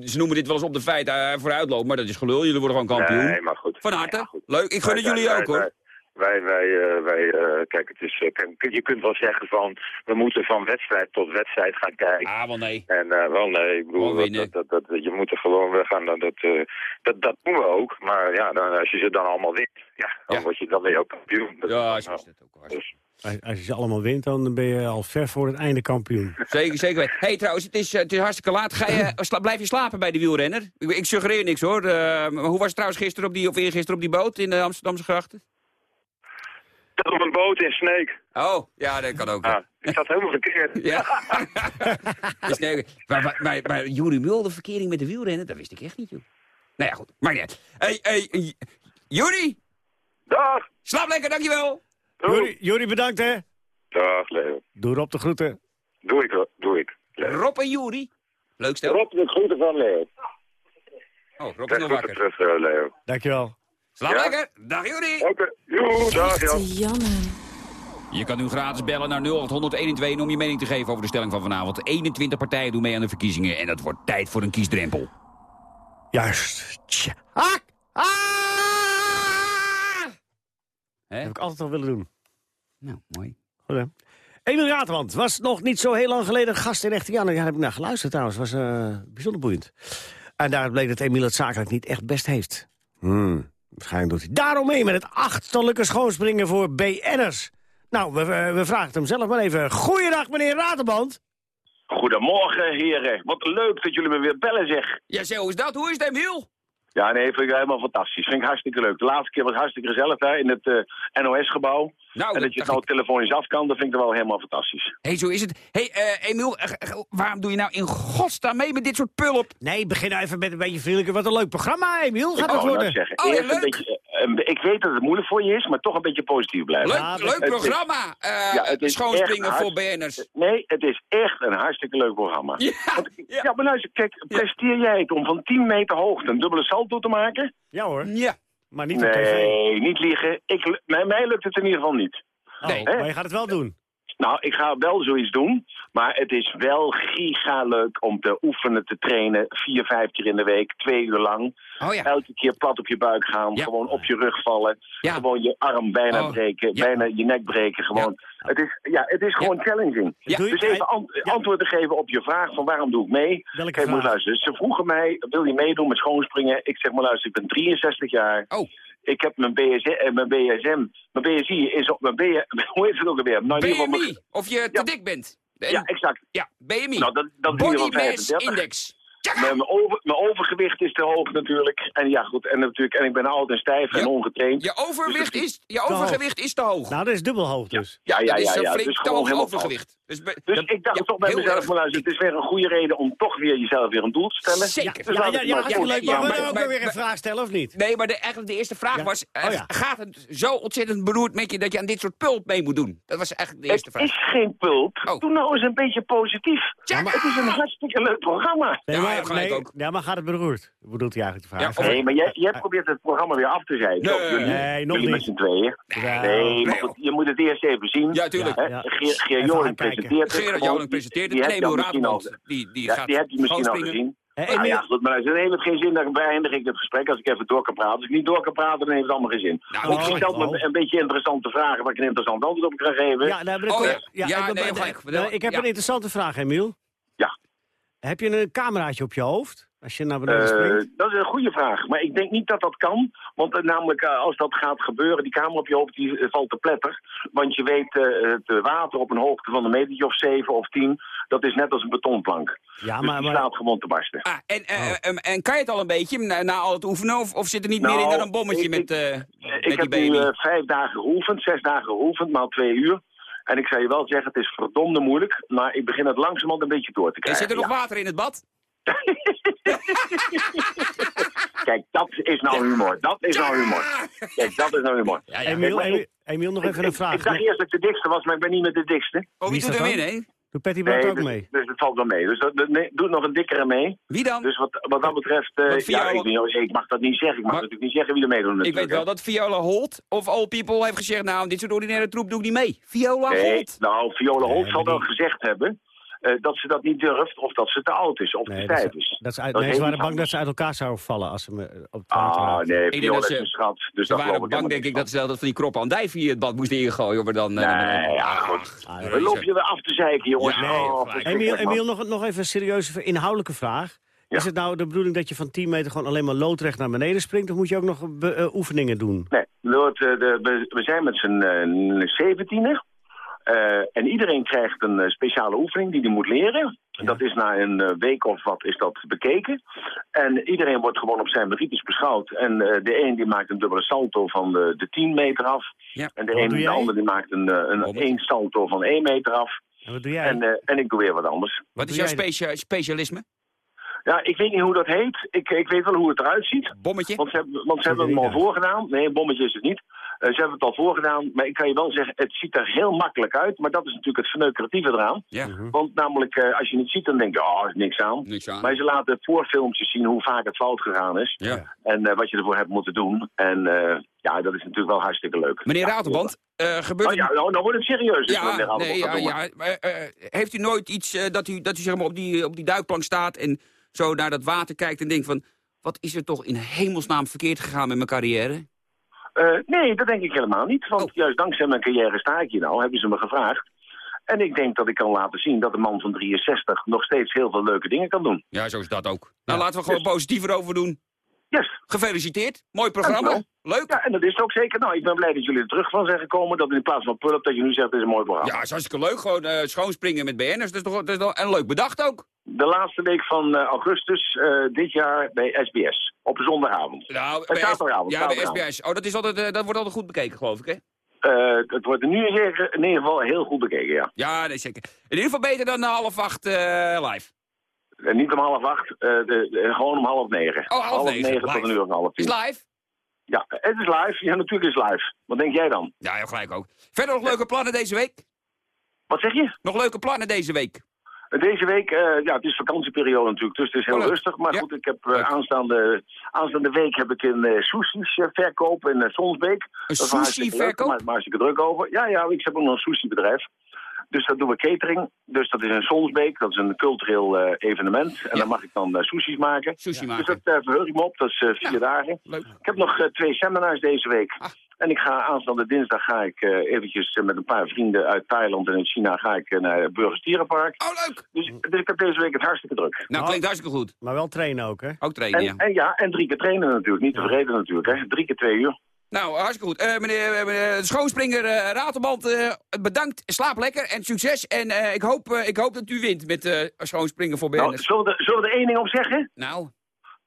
ze noemen dit wel eens op de feit uh, vooruitloop, maar dat is gelul. Jullie worden gewoon kampioen. Nee, maar goed. Van harte. Ja, goed. Leuk. Ik gun het jullie ook hoor. Wij, wij, wij, eh, wij eh, kijk, het is, eh, je kunt wel zeggen van, we moeten van wedstrijd tot wedstrijd gaan kijken. Ah, wel nee. En eh, wel nee, ik bedoel, dat, dat, dat, dat- je moet er gewoon weg gaan. Dat, dat, eh, dat, dat doen we ook. Maar ja, dan, als je ze dan allemaal wint, ja, dan, Ja. Word je, dan ben je ook kampioen. Dat- Ja, is het ook. hoor. dus, Als- je ze allemaal wint, dan ben je al ver voor het einde kampioen. Zeker, zeker. weten. hey, trouwens, het is, het is hartstikke laat. Ga je, sla- blijf je slapen bij de wielrenner? Ik, ik suggereer niks hoor. Eh, hoe was het trouwens gisteren op die, of eergisteren op die boot in de Amsterdamse grachten? Dat op een boot in Sneek. Oh, ja, dat kan ook. Ja, ik zat helemaal verkeerd. Ja. dus nee, maar, maar, maar, maar Juri Mulder, verkering met de wielrennen, dat wist ik echt niet, joh. Nou ja, goed. Maar niet. uit. Hey, hey, J- Juri, Dag! slaap lekker, dankjewel. Jori, Jori, bedankt hè. Dag, Leo. Doe erop de groeten. Doe ik, doe ik. Leo. Rob en Juri. Leuk stel. Rob, de groeten van Leo. Oh, Rob is nog groeten wakker. terug, eh, Leo. Dankjewel. Slaap Ja? lekker. Dag Juri. Oké, joe, dag Jan. Janne. Je kan nu gratis bellen naar 0800 om je mening te geven over de stelling van vanavond. 21 partijen doen mee aan de verkiezingen en het wordt tijd voor een kiesdrempel. Juist. Tja. Hak! Ah! Hè? heb ik altijd al willen doen. Nou, mooi. Goed, hè? Emiel Raterwand was nog niet zo heel lang geleden gast in Echte Jan. Daar heb ik naar geluisterd trouwens. was eh, bijzonder boeiend. En daar bleek dat Emiel het zakelijk niet echt best heeft. Hmm, waarschijnlijk doet hij daarom mee met het achterlijke schoonspringen voor BN'ers. Nou, we, we, we vragen het hem zelf maar even. Goeiedag, meneer Raterband. Goedemorgen, heren. Wat leuk dat jullie me weer bellen, zeg. Ja, zo is dat. Hoe is het, Emiel? Ja, nee, vind ik helemaal fantastisch. Vind ik hartstikke leuk. De laatste keer was hartstikke gezellig daar in het eh, NOS-gebouw. Nou, en dat je het nou telefonisch af kan, dat vind ik wel helemaal fantastisch. Hé, zo is het. Hé, hey, eh, Emiel, eh, waarom doe je nou in godsnaam mee met dit soort pulp? Nee, begin nou even met een beetje vriendelijker. Wat een leuk programma, Emiel. Gaat ik het worden? zeggen, Oh, ja, eerst een leuk. beetje, ik weet dat het moeilijk voor je is, maar toch een beetje positief blijven. Leuk, Ja, dat- leuk het is- programma. eh Ja, het is schoonspringen voor BN'ers. Nee, het is echt een hartstikke leuk programma. Ja, Ja, ja, maar luister, kijk, presteer jij het om van 10 meter hoogte een dubbele salto te maken? Ja hoor, ja. maar niet op tv. Nee, niet liegen. Ik, mij, mij lukt het in ieder geval niet. Oh, Nee. maar je gaat het wel doen. Nou, ik ga wel zoiets doen. Maar het is wel giga leuk om te oefenen, te trainen. Vier, vijf keer in de week, twee uur lang. Oh ja. Elke keer plat op je buik gaan. Ja. Gewoon op je rug vallen. Ja. Gewoon je arm bijna Oh, breken. ja. Bijna je nek breken. Gewoon. Het is, ja, het is gewoon challenging. Dus even ant- Ja. antwoord te geven op je vraag van waarom doe ik mee. Welke Kijk, maar vraag? luister. Ze vroegen mij, wil je meedoen met schoonspringen? Ik zeg maar luister, ik ben 63 jaar. Oh. Ik heb mijn, BS, eh, mijn BSM, mijn BSI is op mijn B, hoe heet het ook alweer? Nou, mijn- BMI, of je te Ja. dik bent. En- Ja, exact. ja, BMI. Nou, dat, dat Body Mass 35. Index. Mijn, over, mijn overgewicht is te hoog natuurlijk. En ja, goed. En, natuurlijk, en ik ben oud en stijf en ongetraind. Je overwicht is, je overgewicht is te hoog. Nou, dat is dubbel hoog dus. Ja, ja, dat is ja. zo ja. flink Dus te gewoon hoog overgewicht. Dus, be- Dus dat- ik dacht ja, toch bij mezelf, maar luister, het is weer een goede reden om toch weer jezelf weer een doel te stellen. Zeker. Dus Ja, ja, ja, leuk. ja, Maar we maar- willen ook maar- weer een vraag stellen, of niet? Nee, maar de, eigenlijk de eerste vraag Ja. was... eh, Oh ja. Gaat het zo ontzettend beroerd met je dat je aan dit soort pulp mee moet doen? Dat was eigenlijk de eerste Het vraag. is geen pulp. Oh. Doe nou eens een beetje positief. Ja, Het is een hartstikke leuk programma. Nee, Ja, gelijk nee, ook. ja, maar gaat het beroerd? Bedoelt hij eigenlijk de vraag? Ja, Nee, maar jij, jij probeert het programma weer af te zeiken. Nee, op jullie, nee, nog jullie niet. tweeën. Ja. Nee, maar Nee, goed, je moet het eerst even zien. Ja, tuurlijk. Ja. Geer, Joling presenteert het. Gerard. Joling presenteert Die het. En heb je Emiel al misschien al- Radebrand, die, die Ja, gaat die heb je misschien al gezien. Hé, Nou ja, goed, maar dan heeft het geen zin, dan beëindig ik het gesprek als ik even door kan praten. Als ik niet door kan praten, dan heeft het allemaal geen zin. Nou, oh, je stelt me oh. een beetje interessante vragen waar ik een interessant antwoord op kan geven. Ja, ik Oh, ja. Ik nee, nou, ik heb Ja. een interessante vraag, Emiel. Heb je een cameraatje op je hoofd? Als je naar beneden Eh, springt? dat is een goede vraag. Maar ik denk niet dat dat kan. Want eh, namelijk, eh, als dat gaat gebeuren, die camera op je hoofd die, valt te pletter. Want je weet, het water op een hoogte van een metertje of 7 of 10, dat is net als een betonplank. Ja, dus maar, die maar staat gewoon te barsten. Ah, en, Oh. en kan je het al een beetje na, na al het oefenen? Of, of zit er niet meer Nou, in dan een bommetje ik- met, eh ik met die heb baby? nu eh, vijf dagen geoefend, zes dagen geoefend, maal twee uur. En ik zou je wel zeggen, het is verdomde moeilijk. Maar ik begin het langzamerhand een beetje door te en krijgen. zit er nog ja. water in het bad? Kijk, dat is nou humor. Dat is nou humor. Kijk, dat is nou humor. Ja, Emiel, Emiel, Emiel, nog Ik, even een ik, vraag. ik dacht eerst dat ik de dikste was, maar ik ben niet met de dikste. Oh, wie Wie is doet er dat weer, dan? nee? Doe Patty Bart ook dus, mee? dus het valt wel mee. Dus dat, dat- nee, doe nog een dikkere mee. Wie dan? Dus wat, wat dat betreft, eh, ja, ik, weet niet, ik mag dat niet zeggen. Ik mag Maar- natuurlijk niet zeggen wie er meedoen Ik weet wel dat Viola Holt of All People heeft gezegd... nou, dit soort ordinaire troep doe ik niet mee. Viola Nee, Holt. nou, Viola Holt Nee, zal wel gezegd hebben eh, dat ze dat niet durft of dat ze te oud is of te stijf is. Dat nee, ze waren bang dat ze uit elkaar zouden vallen als ze me eh, op het Ah, nee, eh, dus ik denk dat ze, schat, dus ze waren bang, denk ik, dat ze dat van die krop aan Dijfie het bad moesten ingooien. Maar dan, nee, ja, ah. goed. Ah, we lopen je weer af te zeiken, jongens. Ja, oh, nee, Emiel, nog, nog even een serieuze inhoudelijke vraag. Is het nou de bedoeling dat je van 10 meter gewoon alleen maar loodrecht naar beneden springt? Of moet je ook nog oefeningen doen? Nee, Lord, we, zijn met z'n uh, 17 eh, en iedereen krijgt een eh, speciale oefening die hij moet leren. Dat is na een eh, week of wat is dat bekeken. En iedereen wordt gewoon op zijn merites beschouwd. En de een die maakt een dubbele salto van de 10 meter af. Ja. En de, de ander die maakt een, een salto van 1 meter af. En wat doe jij? En, en ik doe weer wat anders. Wat, is jouw specialisme? Ja, ik weet niet hoe dat heet. Ik, ik weet wel hoe het eruit ziet. Bommetje? Want ze hebben, want ze hebben hem al voorgedaan. Nee, een bommetje is het niet. Eh, ze hebben het al voorgedaan. Maar ik kan je wel zeggen, het ziet er heel makkelijk uit. Maar dat is natuurlijk het verneukeratieve eraan. Ja, Mhm. Want namelijk, eh, als je het ziet, dan denk je, oh, er is niks aan. niks aan. Maar ze laten voorfilmpjes zien hoe vaak het fout gegaan is. Ja. En eh, wat je ervoor hebt moeten doen. En eh, ja, dat is natuurlijk wel hartstikke leuk. Meneer Ja, Ratelband, eh, gebeurt Oh, er... ja, nou, nou wordt het serieus. dus Ja, nee, ja, ja. Maar, eh, heeft u nooit iets dat u, dat u zeg maar, op, die, op die duikplank staat en zo naar dat water kijkt en denkt van... wat is er toch in hemelsnaam verkeerd gegaan met mijn carrière? Eh, nee, dat denk ik helemaal niet. Want Oh. juist dankzij mijn carrière sta ik hier nou, hebben ze me gevraagd. En ik denk dat ik kan laten zien dat een man van 63 nog steeds heel veel leuke dingen kan doen. Ja, zo is dat ook. Nou, Ja. laten we gewoon positiever over doen. Yes. Gefeliciteerd. Mooi programma. Dankjewel. Leuk. Ja, en dat is het ook zeker. Nou, ik ben blij dat jullie er terug van zijn gekomen. Dat in plaats van pull-up, dat je nu zegt, dit is een mooi programma. Ja, is hartstikke leuk. Gewoon eh, schoonspringen met BN'ers. Dat is toch dat en leuk bedacht ook. De laatste week van eh, augustus eh, dit jaar bij SBS. Op een zondagavond. Nou, Eh, zaterdagavond, Ja, bij. SBS. Oh, dat, is altijd, dat wordt altijd goed bekeken, geloof ik, hè? Eh, het wordt nu in ieder- geval heel goed bekeken, ja. Ja, nee, zeker. In ieder geval beter dan half acht live. En niet om half acht, eh, de, de- gewoon om half negen. Oh, half negen, tot een uur en half Is tien. live? Ja, het is live. Ja, natuurlijk is live. Wat denk jij dan? Ja, ja, gelijk ook. Verder nog leuke plannen deze week? Wat zeg je? Nog leuke plannen deze week? Deze week, eh, ja, het is vakantieperiode natuurlijk, dus het is heel Oh, rustig. Maar Ja. goed, ik heb eh, aanstaande, aanstaande week heb ik een uh, sushis eh, verkoop in eh, Sonsbeek. Een is sushi-verkoop? Daar maak ik druk over. Ja, ja, ik heb ook nog een sushi-bedrijf. Dus dat doen we catering. Dus dat is in Sonsbeek, dat is een cultureel eh, evenement. En Ja. daar mag ik dan eh, sushis maken. Sushi Dus maken. dat eh, verheug ik me op, dat is eh, vier Ja. dagen. Leuk. Ik heb nog twee seminars deze week. Ah. En ik ga aanstaande dinsdag ga ik eh, eventjes met een paar vrienden uit Thailand en uit China ga ik naar het Burgers-Dierenpark. Oh, leuk. Dus, dus ik heb deze week het hartstikke druk. Nou, klinkt hartstikke goed. Maar wel trainen ook, hè? Ook trainen, En ja. en ja, en drie keer trainen natuurlijk. Niet te vergeten natuurlijk, hè. Drie keer twee uur. Nou, hartstikke goed. Eh, meneer, eh, meneer de schoonspringer Ratelband, eh, bedankt. Slaap lekker en succes. En ik, hoop, ik hoop dat u wint met schoonspringen voor Nou, BN'ers. zullen we, er, zullen we er één ding op zeggen? Nou,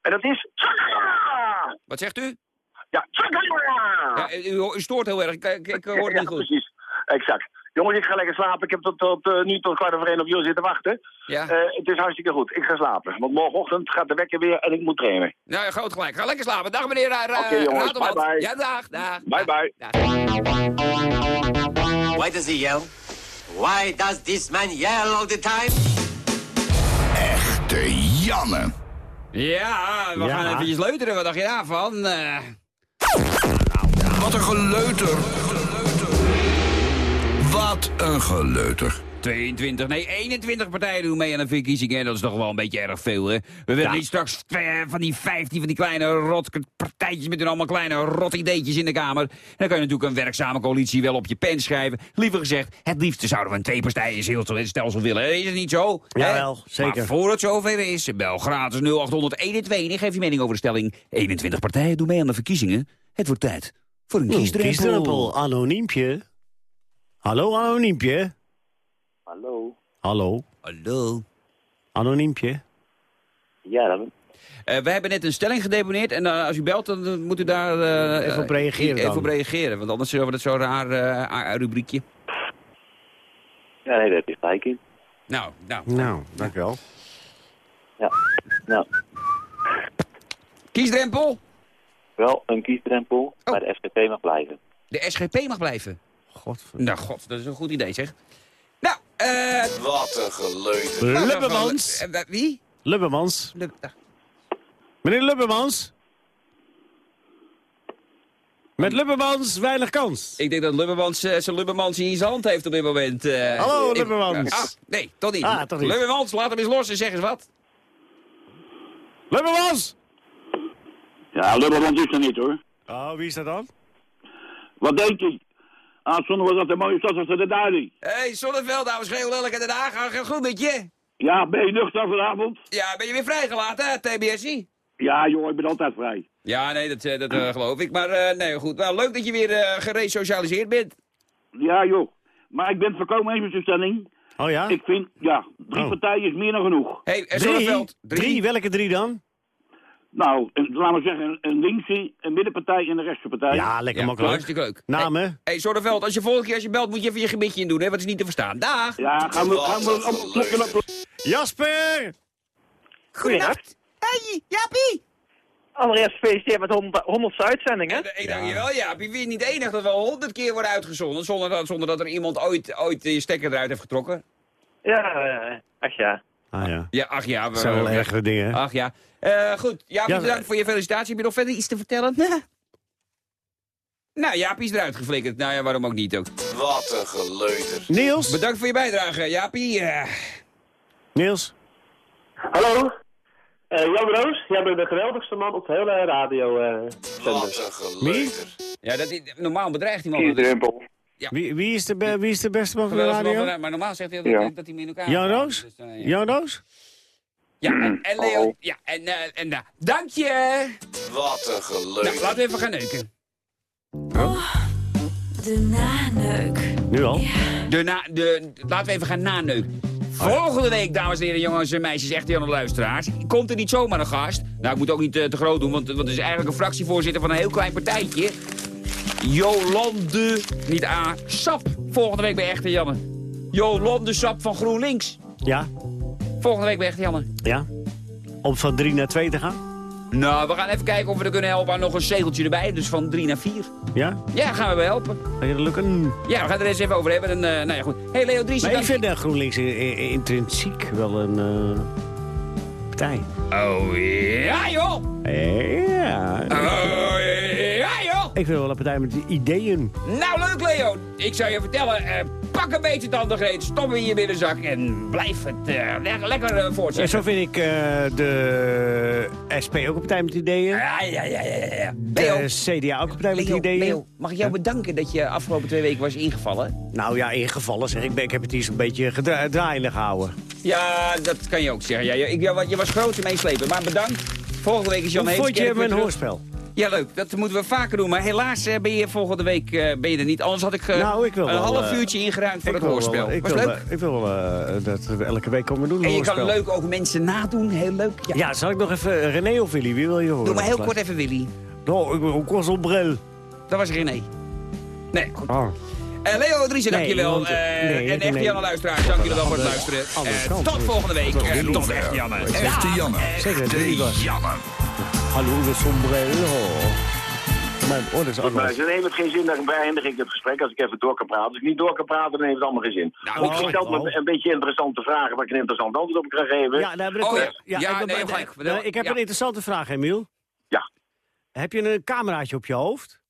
En dat is... Wat zegt u? Ja, Ja, u, u stoort heel erg. Ik, ik, ik hoor het Ja, niet goed. precies. Exact. Jongens, ik ga lekker slapen. Ik heb tot, tot, eh, nu tot kwart over één op jullie zitten wachten. Ja. Eh, het is hartstikke goed. Ik ga slapen. Want morgenochtend gaat de wekker weer en ik moet trainen. Nou, ja, groot gelijk. Ga lekker slapen. Dag meneer Ra- Ra- Oké, jongens. Bye, bye. Ja, dag, dag. Bye bye. Why does he yell? Why does this man yell all the time? Echte Janne. Ja, we Ja. gaan eventjes leuteren. Wat dacht je daarvan? Eh, Wat een geleuter. Wat een geleuter. 22, nee 21 partijen doen mee aan de verkiezingen. Dat is toch wel een beetje erg veel, hè? We willen niet straks eh, van die 15 van die kleine rotpartijtjes... met hun allemaal kleine rot ideetjes in de Kamer. Dan kan je natuurlijk een werkzame coalitie wel op je pen schrijven. Liever gezegd, het liefste zouden we een twee-partijen stelsel willen. Is het niet zo? Jawel, zeker. Maar voor het zover is, bel gratis 0821. Geef je mening over de stelling. 21 partijen doen mee aan de verkiezingen. Het wordt tijd voor een kiesdrempel. Kiesdrempel, anoniempje. Hallo, anoniempje. Hallo. Hallo, Hallo. anoniempje. Ja, dat Eh, we hebben net een stelling gedeponeerd en eh, als u belt, dan moet u daar... eh, Even op reageren Even dan. op reageren, want anders hebben we dat zo'n raar eh, rubriekje. ja, nee, daar heb je gelijk in. Nou, nou. Nou, dankjewel. Ja. Nou, Kiesdrempel? wel een kiesdrempel, Oh. maar de FVP mag blijven. De SGP mag blijven. God. Nou, god, dat is een goed idee, zeg. Nou, eh... Wat een geleuter. gel- eh, wie? Lubbermans. Lub- ah, Meneer Lubbermans. Met Lubbermans weinig kans. Ik denk dat Lubbermans eh, zijn Lubbermans in zijn hand heeft op dit moment. eh. Hallo, Ik- Lubbermans. Ah, nee, toch niet. Ah, toch niet. Lubbermans, laat hem eens los en zeg eens wat. Lubbermans! Ja, Lubbermans is er niet hoor. Oh, wie is dat dan? Wat denk je? Aanstonden was dat de mooie stad als de Dari. Hé, hey, Zonneveld, dames en heren, lelijk in Den Haag. Gaat goed met je? Ja, ben je nuchter vanavond? Ja, ben je weer vrijgelaten, hè, TBSI? Ja, joh, ik ben altijd vrij. Ja, nee, dat, eh, dat eh, geloof ik. Maar eh, nee, goed. Wel, leuk dat je weer eh geresocialiseerd bent. Ja, joh. Maar ik ben het voorkomen eens met de stelling. Oh ja? Ik vind, ja, drie Oh. partijen is meer dan genoeg. Hé, hey, Drie? Zonneveld. Drie? Welke drie dan? Nou, een, laten we zeggen, een, linkse, een middenpartij en een rechtse partij. Ja, lekker Ja, makkelijk. hartstikke leuk. Namen? Hé, hey, Zonneveld, als je volgende keer als je belt, moet je even je gebitje in doen, hè? Want het is niet te verstaan. Dag! Ja, gaan we, gaan we op, plukken op. Jasper! Goedenacht! Hey, Jaapie! Allereerst gefeliciteerd met 100, 100 uitzendingen. Ik dank je wel, Jaapie. Wie niet enig dat we al honderd keer worden uitgezonden, zonder dat, zonder dat er iemand ooit, ooit de stekker eruit heeft getrokken. Ja, eh, ach ja. Ah ja. Ja, ach ja. We, zijn wel we- ergere dingen. Ach ja. Eh, goed, Jaapie, Ja, bedankt voor je felicitatie. Heb je nog verder iets te vertellen? nou, Jaapie is eruit geflikkerd. Nou ja, waarom ook niet ook. Wat een geleuter. Niels? Bedankt voor je bijdrage, Jaapie. Eh, Niels? Hallo. Eh, Jan Roos, jij bent de geweldigste man op de hele radio eh zender. geleuter. ja, dat is, normaal bedreigt die man. Kiesdrempel. Wie, wie, is de, be- wie is de beste man van de radio? maar, maar normaal zegt hij dat, Ja. dat hij me in elkaar Jan. Roos? Dus, ja. Jan Roos? Ja, en, en Leo. Oh. Ja, en, eh, en nou, dank je. Wat een Nou, geleuter. laten we even gaan neuken. De naneuk. Nu al? De na, de, laten we even gaan naneuken. Volgende week, dames en heren, jongens en meisjes, echt Jan de luisteraars. Komt er niet zomaar een gast. Nou, ik moet ook niet eh, te groot doen, want, want het is eigenlijk een fractievoorzitter van een heel klein partijtje. Jolande, niet A, Sap. Volgende week bij Echte Janne. Jolande Sap van GroenLinks. Ja? Volgende week bij Echte Janne. Ja? Om van drie naar twee te gaan? Nou, we gaan even kijken of we er kunnen helpen aan nog een zegeltje erbij. Dus van drie naar vier. Ja? Ja, gaan we wel helpen. Ga je dat lukken? Ja, we gaan er eens even over hebben. En, eh, nou ja, goed. hey, Leo Dries. Maar ik vind uh, GroenLinks intrinsiek wel een eh, partij. Oh ja, joh. Ja. Oh ja. Ik vind wel een partij met ideeën. Nou, leuk Leo. Ik zou je vertellen, eh, pak een beetje tandengreet, stop hem in je binnenzak en blijf het le- lekker En voortzetten. zo vind ik de SP ook een partij met ideeën. Ja, ja, ja, ja, ja. De CDA ook een partij met ideeën. Leo, mag ik jou bedanken dat je afgelopen twee weken was ingevallen? Nou ja, ingevallen zeg ik. ben- Ik heb het hier zo'n beetje gedra- draaiende gehouden. Ja, dat kan je ook zeggen. Ja, je, ik, ja, je was groot in meeslepen, maar bedankt. Volgende week is Jan Hoe vond je mijn hoorspel? Ja, leuk. Dat moeten we vaker doen. Maar helaas eh, ben je volgende week eh, ben je er niet. Anders had ik eh, Nou, ik wil een wel, half uurtje ingeruimd voor het hoorspel. wel- Ik Was wil, leuk? ik wil dat we elke week komen doen. En je hoorspel. kan leuk ook mensen nadoen. Heel leuk. Ja. Ja, zal ik nog even René of Willy? Wie wil je horen? Doe maar heel kort even Willy. Nou, ik, ik was op bril. Dat was René. Nee, goed. Eh, Leo Driessen, Nee, dankjewel. want, nee, en echte nee. Janne luisteraars, dank jullie wel voor het luisteren. tot volgende week. Tot Echte Janne. Echte Janne. Zeker, Echte. Janne. Hallo, de sombrero. Mijn, dat is Goed, maar anders. dan heeft het geen zin, dan beëindig ik het gesprek als ik even door kan praten. Als ik niet door kan praten, dan heeft het allemaal geen zin. Nou, ik stel me een beetje interessante vragen waar ik een interessant antwoord op kan geven. Ja, ik, Oh, ja. ja, Ja, ik, nee, ik- gelijk. ik- ik heb Ja. een interessante vraag, Emiel. Ja. Heb je een cameraatje op je hoofd?